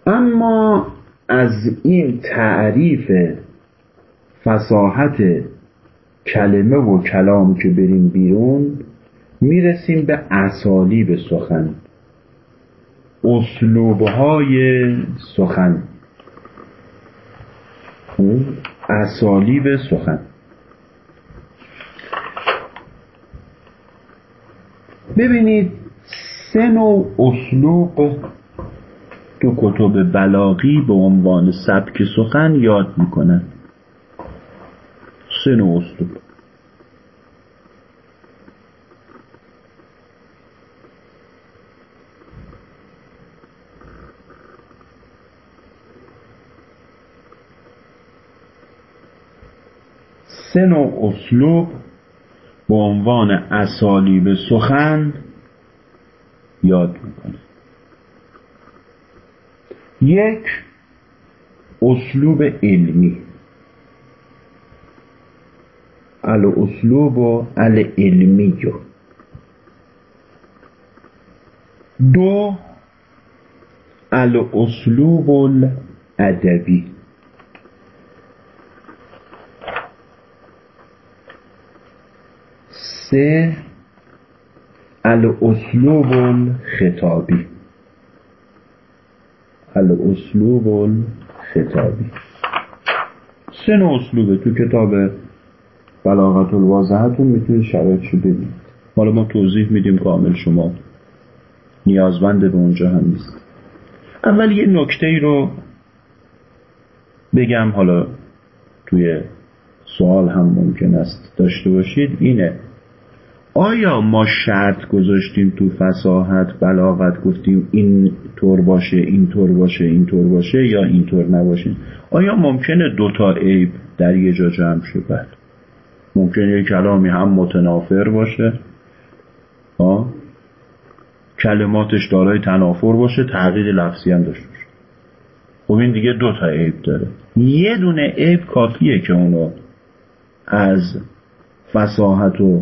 اما از این تعریف فساحت کلمه و کلام که بریم بیرون می‌رسیم به اسالیب سخن. اسلوبهای سخن. اسالیب سخن. ببینید سه نوع اسلوب تو کتب بلاغی به عنوان سبک سخن یاد می‌کنن. سه نوع اسلوب سه نوع اسلوب به عنوان اسالیب سخن یاد می‌کنه یک اسلوب علمی. الاسلوب العلمی دو الاسلوب الادبی. سه الاسلوب الخطابی. الاسلوب خطابی سه نوع اسلوبه. تو کتاب بلاغت الواضحتون می‌تونید شرایطشو ببینید. حالا ما توضیح میدیم کامل شما نیازمند به اونجا هم نیست. اول یه نکته ای رو بگم. حالا توی سوال هم ممکن است داشته باشید. اینه آیا ما شرط گذاشتیم تو فساحت بلاغت گفتیم این طور باشه این طور باشه این طور باشه یا اینطور نباشه؟ آیا ممکنه دوتا عیب در یه جا جمع شه؟ بله. ممکنه یه کلامی هم متنافر باشه. آه؟ کلماتش دارای تنافر باشه تغییر لفظی هم داشته باشه. خب این دیگه دوتا عیب داره. یه دونه عیب کافیه که اونو از فساحت و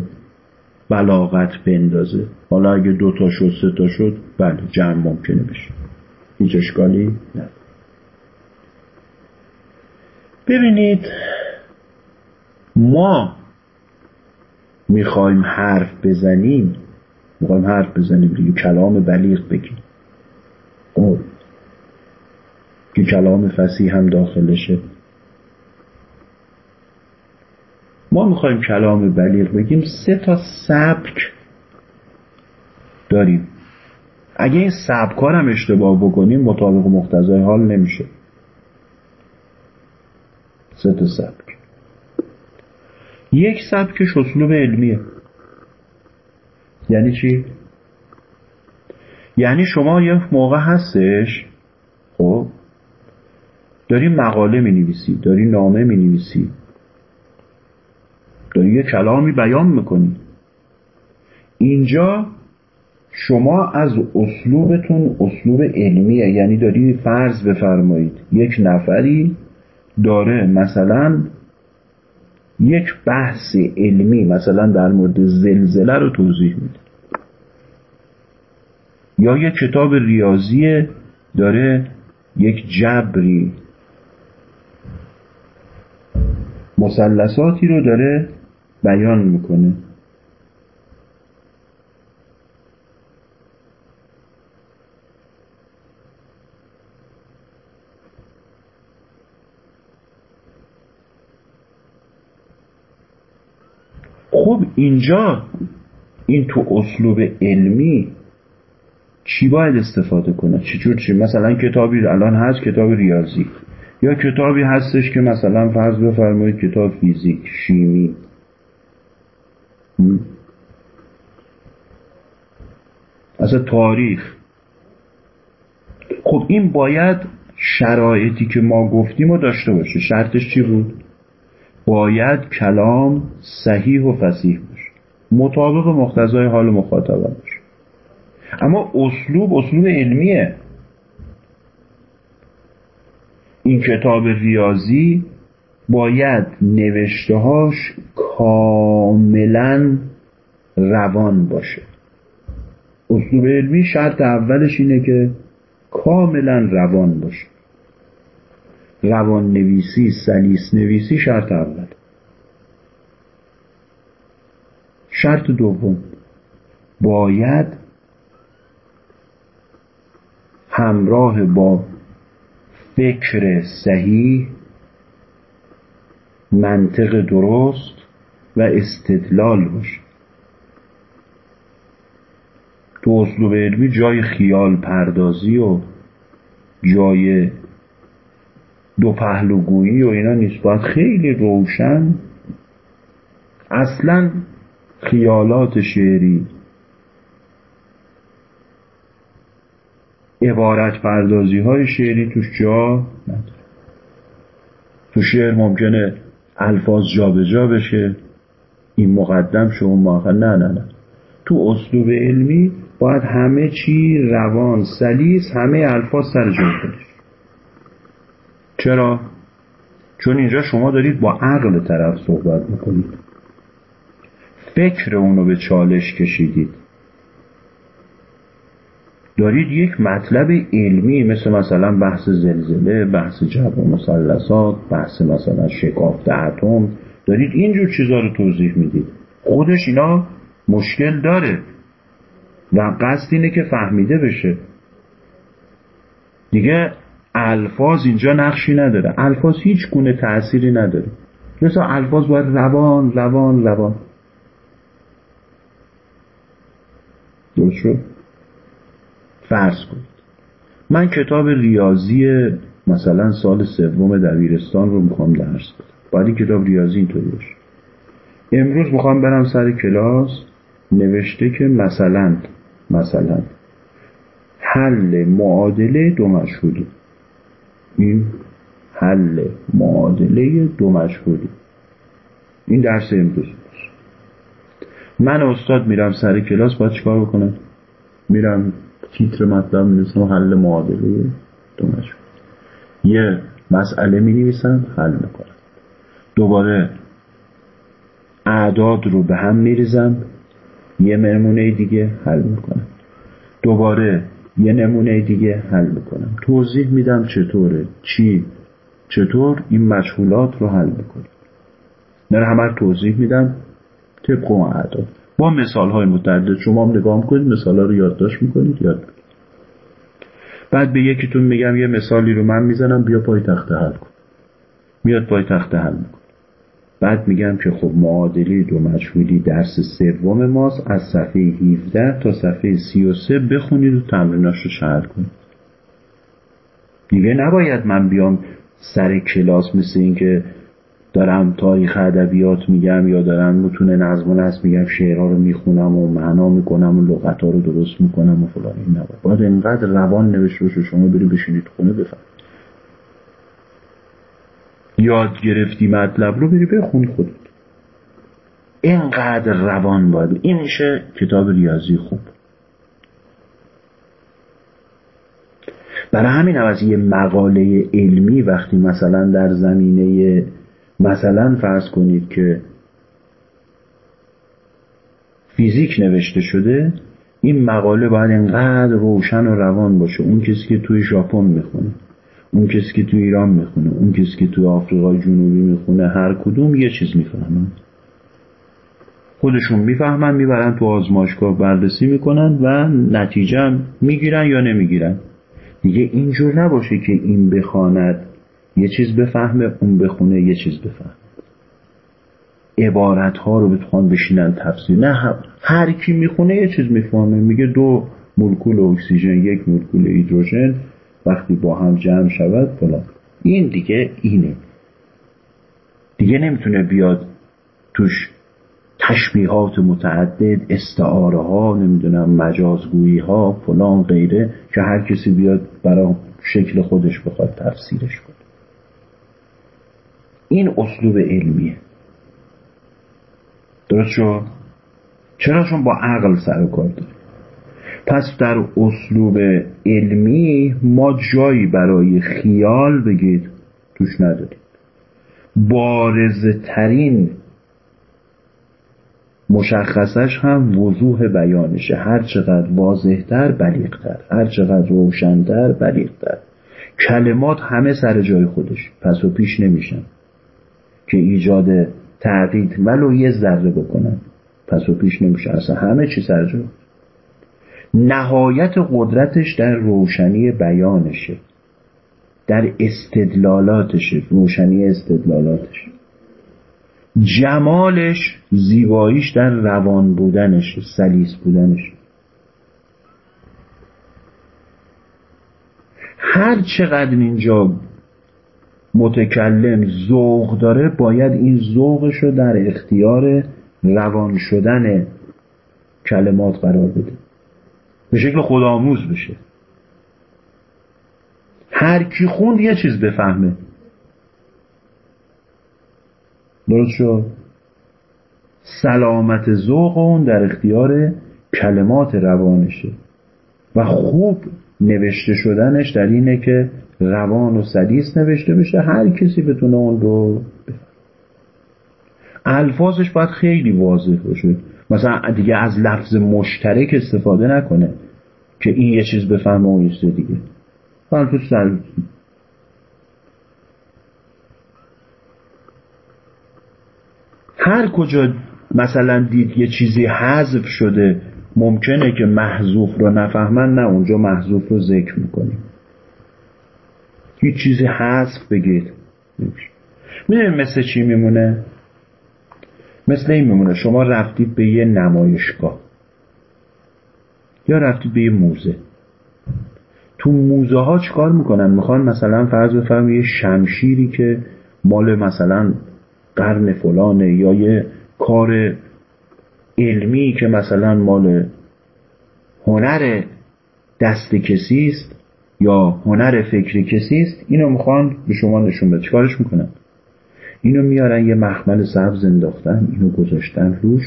بلاغت بندازه. حالا اگه دو تا شد سه تا شد بله جمع ممکنه بشه. هیچ اشکالی نه. ببینید ما می‌خوایم حرف بزنیم. می‌خوایم حرف بزنیم دیگه. کلام بلیغ بگیم. خب. که کلام فسیح هم داخلشه. ما می‌خوایم کلام بلیغ بگیم سه تا سبک داریم. اگه این سبکار هم اشتباه بکنیم مطابق مقتضای حال نمیشه. سه تا سبک. یک سبکش اسلوب علمیه. یعنی چی؟ یعنی شما یه موقع هستش خب داری مقاله می نویسی داری نامه می نویسی داری یه کلامی بیان می‌کنی. اینجا شما از اسلوبتون اسلوب علمیه. یعنی داری فرض بفرمایید. یک نفری داره مثلا یک بحث علمی مثلا در مورد زلزله رو توضیح میده. یا یک کتاب ریاضی داره یک جبری. مثلثاتی رو داره بیان می‌کنه. خب اینجا این تو اسلوب علمی چی باید استفاده کنه؟ چجور چی؟ مثلا کتابی الان هست کتاب ریاضی یا کتابی هستش که مثلا فرض بفرمایید کتاب فیزیک شیمی. اصلا تاریخ. خب این باید شرایطی که ما گفتیم رو داشته باشه. شرطش چی بود؟ باید کلام صحیح و فسیح باشه. مطابق مقتضای حال مخاطب باشه. اما اسلوب اسلوب علمیه. این کتاب ریاضی باید نوشتهاش کاملا روان باشه. اسلوب علمی شرط اولش اینه که کاملا روان باشه. روان نویسی سلیس نویسی شرط اول. شرط دوم باید همراه با فکر صحیح منطق درست و استدلال باشه. تو اسلوب علمی جای خیال پردازی و جای دو پهلوگویی و اینا نیست. باید خیلی روشن. اصلا خیالات شعری عبارت پردازی های شعری توش جا نداره. تو شعر ممکنه الفاظ جابجا جا بشه. این مقدم شو اون نه نه نه. تو اسلوب علمی باید همه چی روان سلیس همه الفاظ سر جا کنید چرا؟ چون اینجا شما دارید با عقل طرف صحبت می‌کنید. فکر اونو به چالش کشیدید. دارید یک مطلب علمی مثل مثلا بحث زلزله بحث جبر مثلثات بحث مثلا شکافت اتم دارید اینجور چیزها رو توضیح می‌دید. خودش اینا مشکل داره و قصد اینه که فهمیده بشه. دیگه الفاظ اینجا نقشی نداره. الفاظ هیچ گونه تأثیری نداره. مثل الفاظ باید روان روان روان. درست شد؟ فرض کنید من کتاب ریاضی مثلا سال سوم دبیرستان رو می‌خوام درس بدم. باید این کتاب ریاضی اینطوری باشه. امروز می‌خوام برم سر کلاس نوشته که مثلا مثلا. حل معادله دو مشهولی این حل معادله دو مشهولی این درس امروز من استاد میرم سر کلاس باید چیکار بکنم؟ میرم تیتر مطلب می حل معادله دو مشهول یه مسئله می نویسم حل می‌کنم. دوباره اعداد رو به هم میریزم یه نمونه دیگه حل می‌کنم. دوباره یه نمونه دیگه حل می‌کنم. توضیح میدم چطوره چی چطور این مشغولات رو حل می‌کنم. نه همه توضیح میدم طبق اعداد. با مثال های متعدد. شما هم نگاه می‌کنید مثال ها رو یادداشت می‌کنید؟ یاد بعد به یکیتون میگم یه مثالی رو من می‌زنم بیا پای تخته حل کن. میاد پای تخته حل میکن بعد میگم که خب معادله دو مجهولی درس سوم ماست. از صفحه 17 تا صفحه 33 بخونید و تمریناش رو شهر کنید. دیگه نباید من بیام سر کلاس مثل اینکه دارم تاریخ ادبیات میگم یا دارم متون نظم و نصب میگم شعرها رو می‌خونم و معنا می‌کنم و لغت ها رو درست می‌کنم و فلان این نباید. باید اینقدر روان نوشته باشه شما بری بشینید خونه بفهمید. یاد گرفتی مطلب رو بری بخونی خودت. اینقدر روان باید. این میشه کتاب ریاضی خوب. برای همین از یه مقاله علمی وقتی مثلا در زمینه مثلا فرض کنید که فیزیک نوشته شده این مقاله باید انقدر روشن و روان باشه. اون کسی که توی ژاپن می‌خونه اون کسی که توی ایران می‌خونه اون کسی که توی آفریقای جنوبی می‌خونه هر کدوم یه چیز می‌فهمن. خودشون می‌فهمن می‌برن تو آزمایشگاه بررسی می‌کنن و نتیجه می‌گیرن یا نمی‌گیرن. دیگه اینجور نباشه که این بخواند یه چیز بفهمه اون بخونه یه چیز بفهمه. عبارت ها رو بتوان بشینن تفسیر. نه هر کی می‌خونه یه چیز می‌فهمه. میگه دو مولکول اکسیژن یک مولکول هیدروژن وقتی با هم جمع شود فلان. این دیگه اینه. دیگه نمی‌تونه بیاد توش تشبیهات متعدد استعاره ها نمی‌دونم مجازگویی ها فلان غیره که هر کسی بیاد برای شکل خودش بخواد تفسیرش کنه. این اسلوب علمیه. درست شد؟ چرا چون با عقل سر و کار داره پس در اسلوب علمی ما جایی برای خیال بگید توش نداریم. بارزترین مشخصش هم وضوح بیانشه. هر چقدر واضحتر بلیغتر. هر چقدر روشنتر بلیغتر. کلمات همه سر جای خودش. پس و پیش نمیشن. که ایجاد تعقید ولو یه ذره بکنن. پس و پیش نمیشه. اصلا همه چی سر نهایت قدرتش در روشنی بیانشه. در استدلالاتشه روشنی استدلالاتش. جمالش زیباییش در روان بودنش سلیس بودنش. هر چقدر اینجا متکلم ذوق داره باید این ذوقش رو در اختیار روان شدن کلمات قرار بده. به شکل خودآموز بشه. هر کی خوند یه چیز بفهمه. درست شد؟ سلامت ذوق اون در اختیار کلمات روانشه. و خوب نوشته شدنش در اینه که روان و سلیس نوشته بشه هر کسی بتونه اون رو الفاظش باید خیلی واضح باشه. مثلا دیگه از لفظ مشترک استفاده نکنه که این یه چیز بفهمه اون یه دیگه. الفاظ سر هر کجا مثلا دید یه چیزی حذف شده ممکنه که محذوف رو نفهمن نه اونجا محذوف رو ذکر می‌کنیم. هیچ چیزی حذف بگید. می‌دونید مثل چی میمونه؟ مثل این میمونه. شما رفتید به یه نمایشگاه. یا رفتید به یه موزه. تو موزه ها چکار می‌کنن؟ می‌خوان مثلا فرض بفرم یه شمشیری که مال مثلا قرن فلانه یا یه کار علمی که مثلا مال هنر دست کسی است یا هنر فکری کسی است اینو می‌خوان به شما نشون بده چیکارش می‌کنن؟ اینو میارن یه مخمل سبز انداختن اینو گذاشتن روش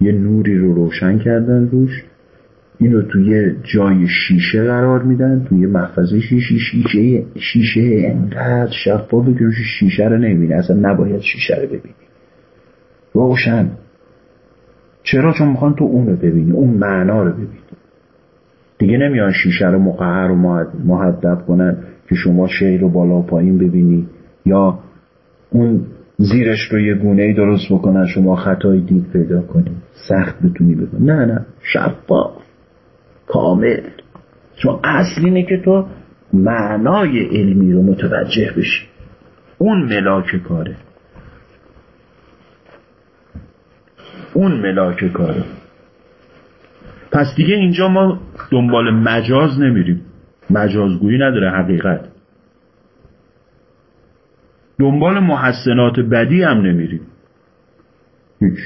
یه نوری رو روشن کردن روش اینو توی جای شیشه قرار میدن توی محفظه شیشه شیشه شیشه انقدر شفافه که شیشه رو نمی‌بینی اصلا نباید شیشه رو ببینی. روشن. چرا؟ چون می‌خوان تو اون رو ببینی اون معنا رو ببینی. دیگه نمیان شیشه رو مقهر و محدب کنن که شما شیر رو بالا پایین ببینی. یا اون زیرش رو یه گونه درست بکنن شما خطای دید پیدا کنی. سخت بتونی بکنی نه نه. شفاف. کامل. چون اصل اینه که تو معنای علمی رو متوجه بشی. اون ملاک کاره. اون ملاک کاره. پس دیگه اینجا ما دنبال مجاز نمیریم. مجازگویی نداره حقیقت. دنبال محسنات بدی هم نمیریم. هیچ.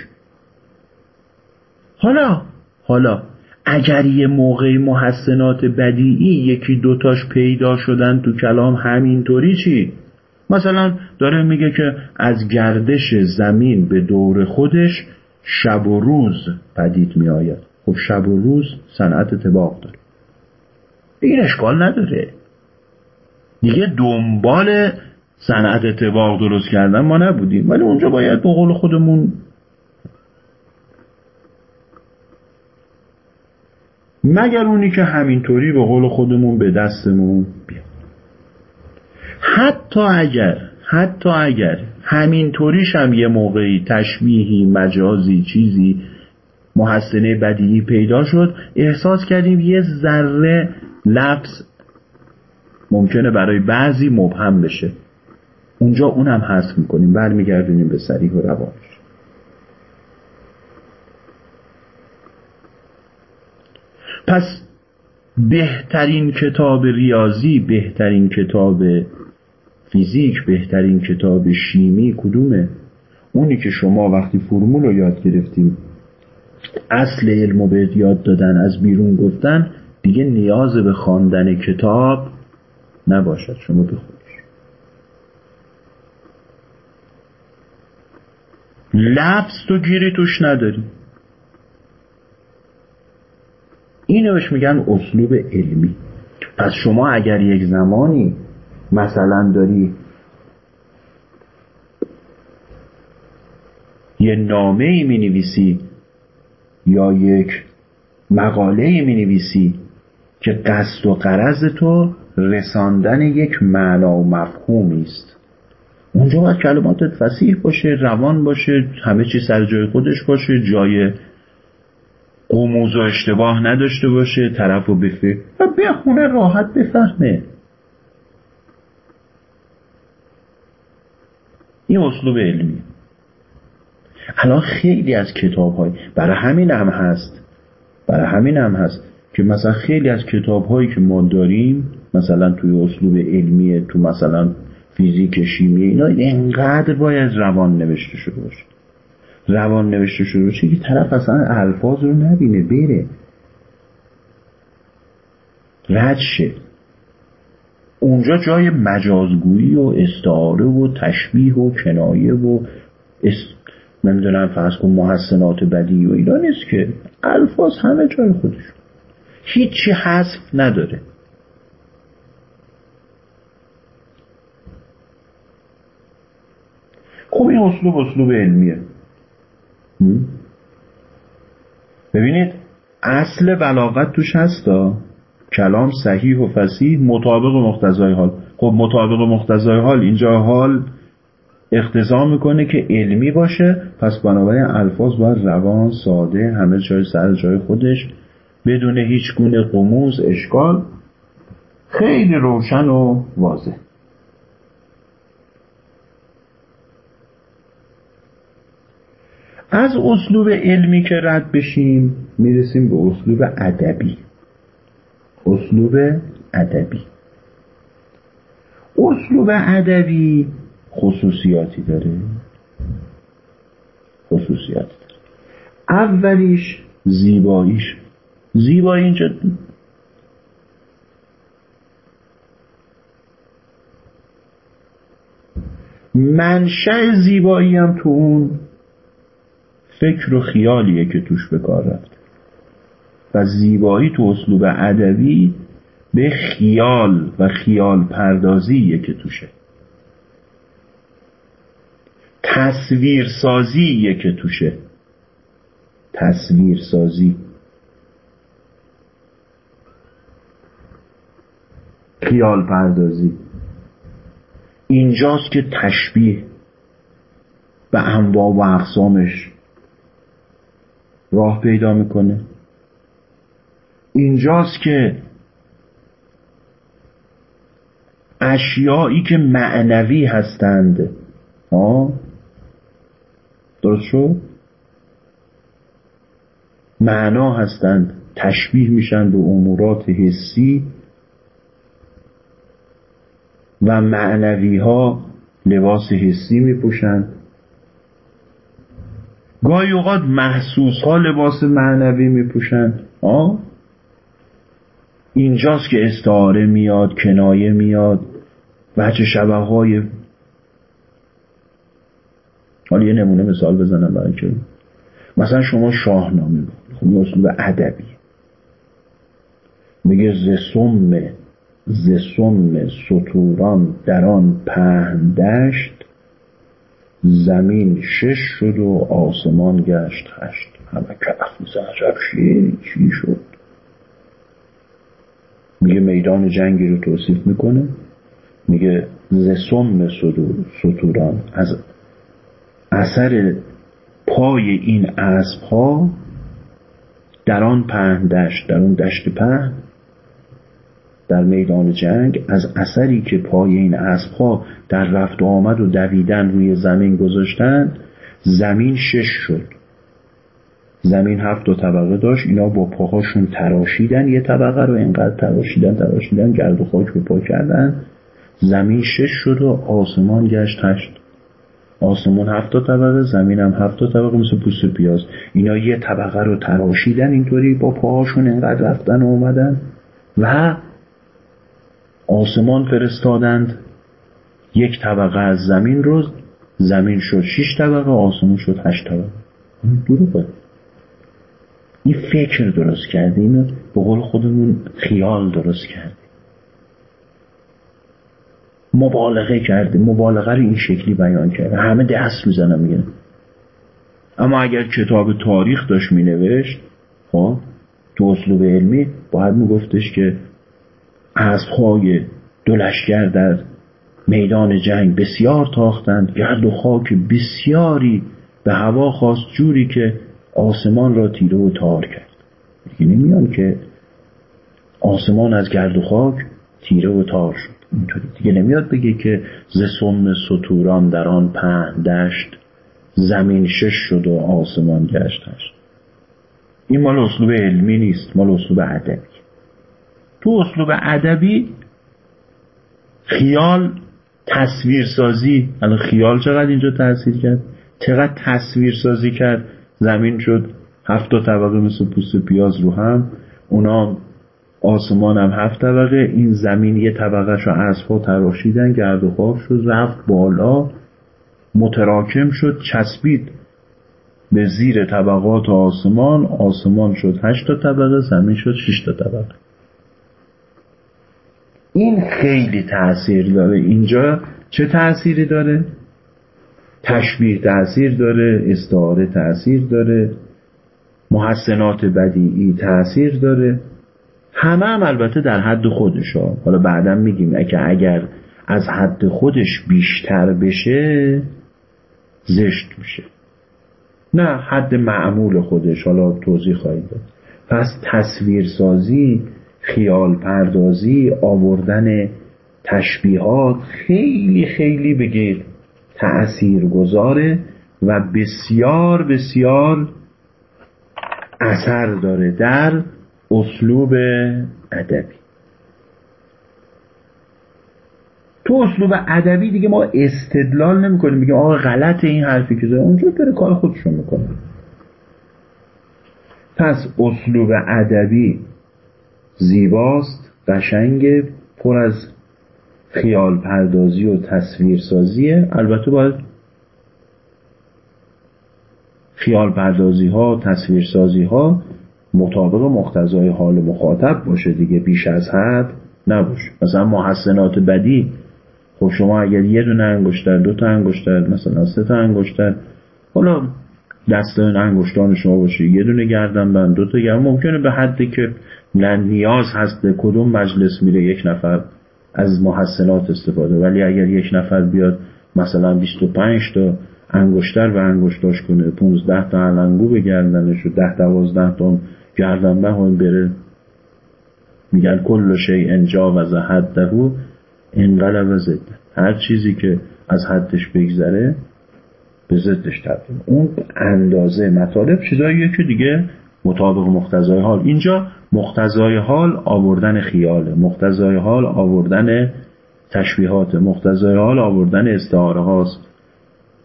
حالا حالا اگر یه موقعی محسنات بدیعی یکی دوتاش پیدا شدن تو کلام همینطوری چی؟ مثلا داره میگه که از گردش زمین به دور خودش شب و روز پدید می آید خب شب و روز صنعت تباق داره. این اشکال نداره. دیگه دنبال صنعت اتباق درست کردن ما نبودیم. ولی اونجا باید به قول خودمون مگر اونی که همینطوری به قول خودمون به دستمون بیاد. حتی اگر حتی اگر همینطوریش هم یه موقعی تشبیهی مجازی چیزی محسنه بدیهی پیدا شد. احساس کردیم یه ذره لفظ ممکنه برای بعضی مبهم بشه. اونجا اونم حذف می‌کنیم. برمیگردونیم به سریح و روانش پس بهترین کتاب ریاضی بهترین کتاب فیزیک بهترین کتاب شیمی کدومه؟ اونی که شما وقتی فرمول رو یاد گرفتیم. اصل علم رو بهت یاد دادن از بیرون گفتن دیگه نیاز به خواندن کتاب نباشد. شما بخونید لفظ تو گیری توش نداری. اینو بهش میگن اسلوب علمی. پس شما اگر یک زمانی مثلا داری یه نامه ای می نویسی یا یک مقاله می نویسی که قصد و قرض تو رساندن یک معنا و مفهومی است. اونجا باید کلماتت فسیح باشه روان باشه همه چی سر جای خودش باشه جای قموز و اشتباه نداشته باشه طرف و بفه. و بخونه راحت بفهمه. این اسلوب علمی الان خیلی از کتاب های برای همین هم هست. برای همین هم هست که مثلا خیلی از کتاب هایی که ما داریم مثلا توی اسلوب علمی تو مثلا فیزیک شیمی اینا اینقدر باید روان نوشته شده باشه. روان نوشته شده باشه که طرف اصلا الفاظ رو نبینه بره. رد اونجا جای مجازگویی و استعاره و تشبیه و کنایه و. نمی‌دونم فرض کن محسنات بدی و اینا نیست که. الفاظ همه جای خودشون هیچی حذف نداره. خب این اسلوب اسلوب علمیه. ببینید اصل بلاغت توش هستا. کلام صحیح و فسیح مطابق مقتضای حال. خب مطابق مقتضای حال اینجا حال اقتضا می‌کنه که علمی باشه. پس بنابراین الفاظ باید روان ساده همه جای سر جای خودش بدون هیچ گونه قموز اشکال. خیلی روشن و واضح. از اسلوب علمی که رد بشیم می‌رسیم به اسلوب ادبی. اسلوب ادبی. اسلوب ادبی خصوصیاتی داره؟ خصوصیاتی داره. اولیش زیباییش. زیبایی اینجا منشأ زیبایی هم تو اون فکر و خیالیه که توش به کار رفته. و زیبایی تو اسلوب ادبی به خیال و خیال پردازیه که توشه. تصویر سازیه که توشه. تصویر سازی خیال پردازی. اینجاست که تشبیه به انواع و اقسامش راه پیدا می‌کنه. اینجاست که اشیایی که معنوی هستند ها درست شد؟ معنا هستند تشبیه میشن به امورات حسی و معنوی ها لباس حسی میپوشند. گاهی اوقات محسوس ها لباس معنوی میپوشند. آه؟ اینجاست که استعاره میاد کنایه میاد بچه شبه های حالا یه نمونه مثال بزنم برای که مثلا شما شاهنامه خب اسلوب ادبی. میگه زسم زسم سطوران در آن پهن دشت زمین شش شد و آسمان گشت هشت. همه کف میزن عجب چی شد؟ میگه میدان جنگی رو توصیف می‌کنه. میگه زسم سطوران از اثر پای این اسب ها در آن پهن دشت در اون دشت پهن در میدان جنگ از اثری که پای این اسب ها در رفت و آمد و دویدن روی زمین گذاشتن زمین شش شد. زمین هفت و طبقه داشت اینا با پاهاشون تراشیدن یه طبقه رو اینقدر تراشیدن تراشیدن گرد و خاک به پا کردن. زمین شش شد و آسمان گشت هشت. آسمون هفت طبقه زمین هم هفت طبقه مثل پوست پیاز. اینا یه طبقه رو تراشیدن اینطوری با پاهاشون اینقدر رفتن و اومدن و آسمان فرستادند. یک طبقه از زمین رو زمین شد شش طبقه آسمون شد هشت طبقه. دروغه. این فکر درست کرده. اینو به قول خودمون خیال درست کرده. مبالغه کرده مبالغه رو این شکلی بیان کرده. همه دست می‌زنن میگن اما اگر کتاب تاریخ داشت مینوشت خب تو اسلوب علمی باید میگفتش که اسبهای دو لشکر در میدان جنگ بسیار تاختند. گرد و خاک بسیاری به هوا خواست جوری که آسمان را تیره و تار کرد. دیگه نمیان که آسمان از گرد و خاک تیره و تار شد. اینطوری. دیگه نمیاد بگه که ز سم سطوران در آن پهن دشت زمین شش شد و آسمان گشتش این مال اسلوب علمی نیست مال اسلوب ادبی. تو اسلوب ادبی خیال تصویرسازی الان خیال چقدر اینجا تاثیر کرد؟ چقدر تصویر سازی کرد؟ زمین شد هفت طبقه مثل پوست پیاز رو هم اونا آسمان هم هفت طبقه این زمین یه طبقه شو اسبا تراشیدن گرد و خاک شد رفت بالا متراکم شد چسبید به زیر طبقات آسمان آسمان شد هشت طبقه زمین شد شش تا طبقه. این خیلی تاثیر داره. اینجا چه تأثیری داره؟ تشبیه تاثیر داره استعاره تاثیر داره محسنات بدیعی تاثیر داره. همه هم البته در حد خودش ها. حالا بعدا میگیم که اگر از حد خودش بیشتر بشه زشت میشه. نه حد معمول خودش. حالا توضیح خواهید داد. پس تصویرسازی خیال پردازی آوردن تشبیهات خیلی خیلی بگید تأثیر گذاره و بسیار بسیار اثر داره در اسلوب ادبی. تو اسلوب ادبی دیگه ما استدلال نمی کنیم میگیم آقا غلط این حرفی که زده. اونجا داره کار خودشون می‌کنه. پس اسلوب ادبی زیباست قشنگ پر از خیال پردازی و تصویر سازیه. البته باید خیال پردازی ها تصویر سازی ها مطابق مقتضای حال مخاطب باشه دیگه بیش از حد نباشه. مثلا محسنات بدی خب شما اگر یه دونه انگشتر دو تا انگشتر مثلا سه تا انگشتر حالا دست انگشتان شما باشه یه دونه گردن بند دو تا گردن ممکنه به حدی که نیاز هست به کدوم مجلس میره یک نفر از محسنات استفاده. ولی اگر یک نفر بیاد مثلا 25 تا انگشتر و انگشتاش کنه 15 تا علنگو به گردنش و 10 12 تا گردن به بره میگن کل شی انجا و حده انقلب زد هر چیزی که از حدش بگذره به ضدش تبدیل. اون اندازه مطالب چیزاییه که دیگه مطابق مقتضای حال. اینجا مقتضای حال آوردن خیاله مقتضای حال آوردن تشبیهات مقتضای حال آوردن استعاره هاست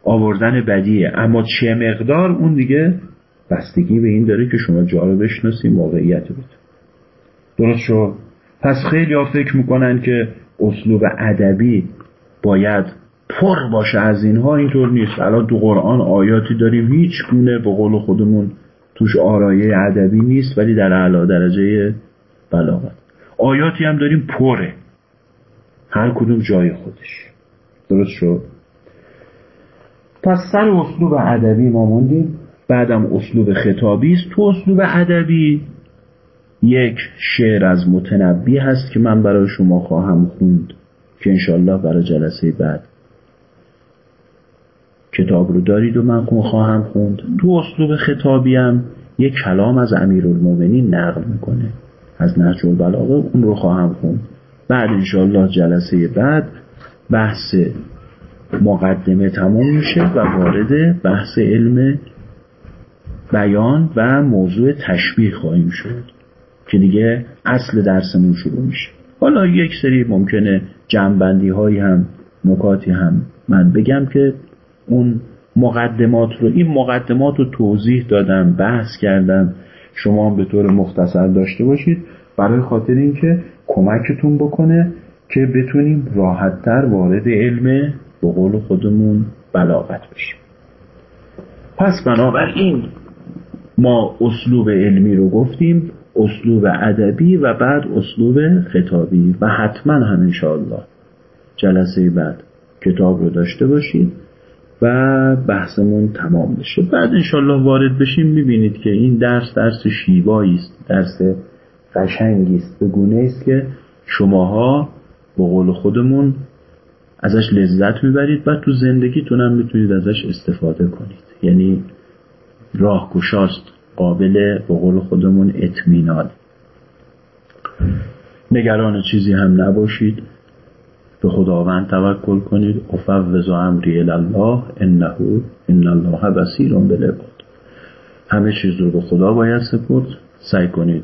آوردن بدیه. اما چه مقدار اون دیگه بستگی به این داره که شما جا رو بشناسی موقعیت بود درست شد پس خیلی ها فکر می‌کنن که اسلوب ادبی باید پر باشه. از اینها اینطور نیست. الان تو قرآن آیاتی داریم. هیچ گونه به قول خودمون توش آرایه ادبی نیست ولی در اعلی درجه بلاغت. آیاتی هم داریم پره. هر کدوم جای خودش. درست شد پس سر اسلوب ادبی ما موندیم. بعدم اسلوب خطابی است. تو اسلوب ادبی یک شعر از متنبی هست که من برای شما خواهم خوند که انشالله برای جلسه بعد. کتاب رو دارید و من خواهم خوند. تو اسلوب خطابی هم یک کلام از امیرالمومنین نقل می‌کنه. از نهج البلاغه اون رو خواهم خوند. بعد انشالله جلسه بعد بحث مقدمه تمام میشه و وارد بحث علم بیان و موضوع تشبیه خواهیم شد که دیگه اصل درسمون شروع میشه. حالا یک سری ممکنه جنبندی هایی هم نکاتی هم من بگم که اون مقدمات رو این مقدمات رو توضیح دادم بحث کردم. شما به طور مختصر داشته باشید. برای خاطر اینکه کمکتون بکنه که بتونیم راحتتر وارد علم به قول خودمون بلاغت بشیم. پس بنابراین ما اسلوب علمی رو گفتیم اسلوب ادبی و بعد اسلوب خطابی و حتما هم انشاءالله. جلسه بعد کتاب رو داشته باشید و بحثمون تمام بشه. بعد انشالله وارد بشیم می‌بینید که این درس درس شیوایی است درس قشنگی است. به گونه است که شماها به قول خودمون ازش لذت می‌برید و تو زندگیتون هم می‌تونید ازش استفاده کنید. یعنی راه گشاست قابل به قول خودمون اطمینان. نگران چیزی هم نباشید. به خداوند توکل کنید. افوض امری الله انه ان الله بصیر بالعباد. همه چیز رو به خدا باید سپرد. سعی کنید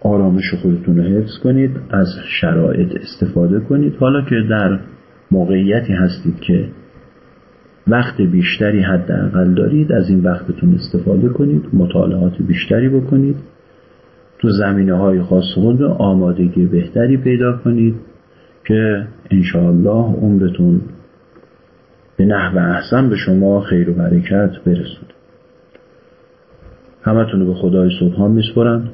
آرامش خودتون رو حفظ کنید. از شرایط استفاده کنید. حالا که در موقعیتی هستید که وقت بیشتری حداقل دارید از این وقتتون استفاده کنید مطالعات بیشتری بکنید تو زمینه های خاص خود آمادگی بهتری پیدا کنید که انشاءالله عمرتون به نحو احسن به شما خیر و برکت برسود همتون رو به خدای سبحان میسپرم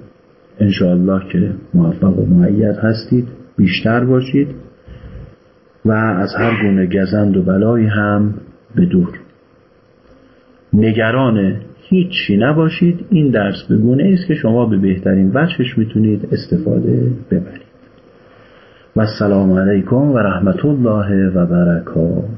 انشاءالله که موفق و معید هستید بیشتر باشید و از هر گونه گزند و بلایی هم به دور. نگران هیچی نباشید. این درس به گونه است که شما به بهترین وجهش می‌تونید استفاده ببرید. و السلام علیکم و رحمت الله و برکاته.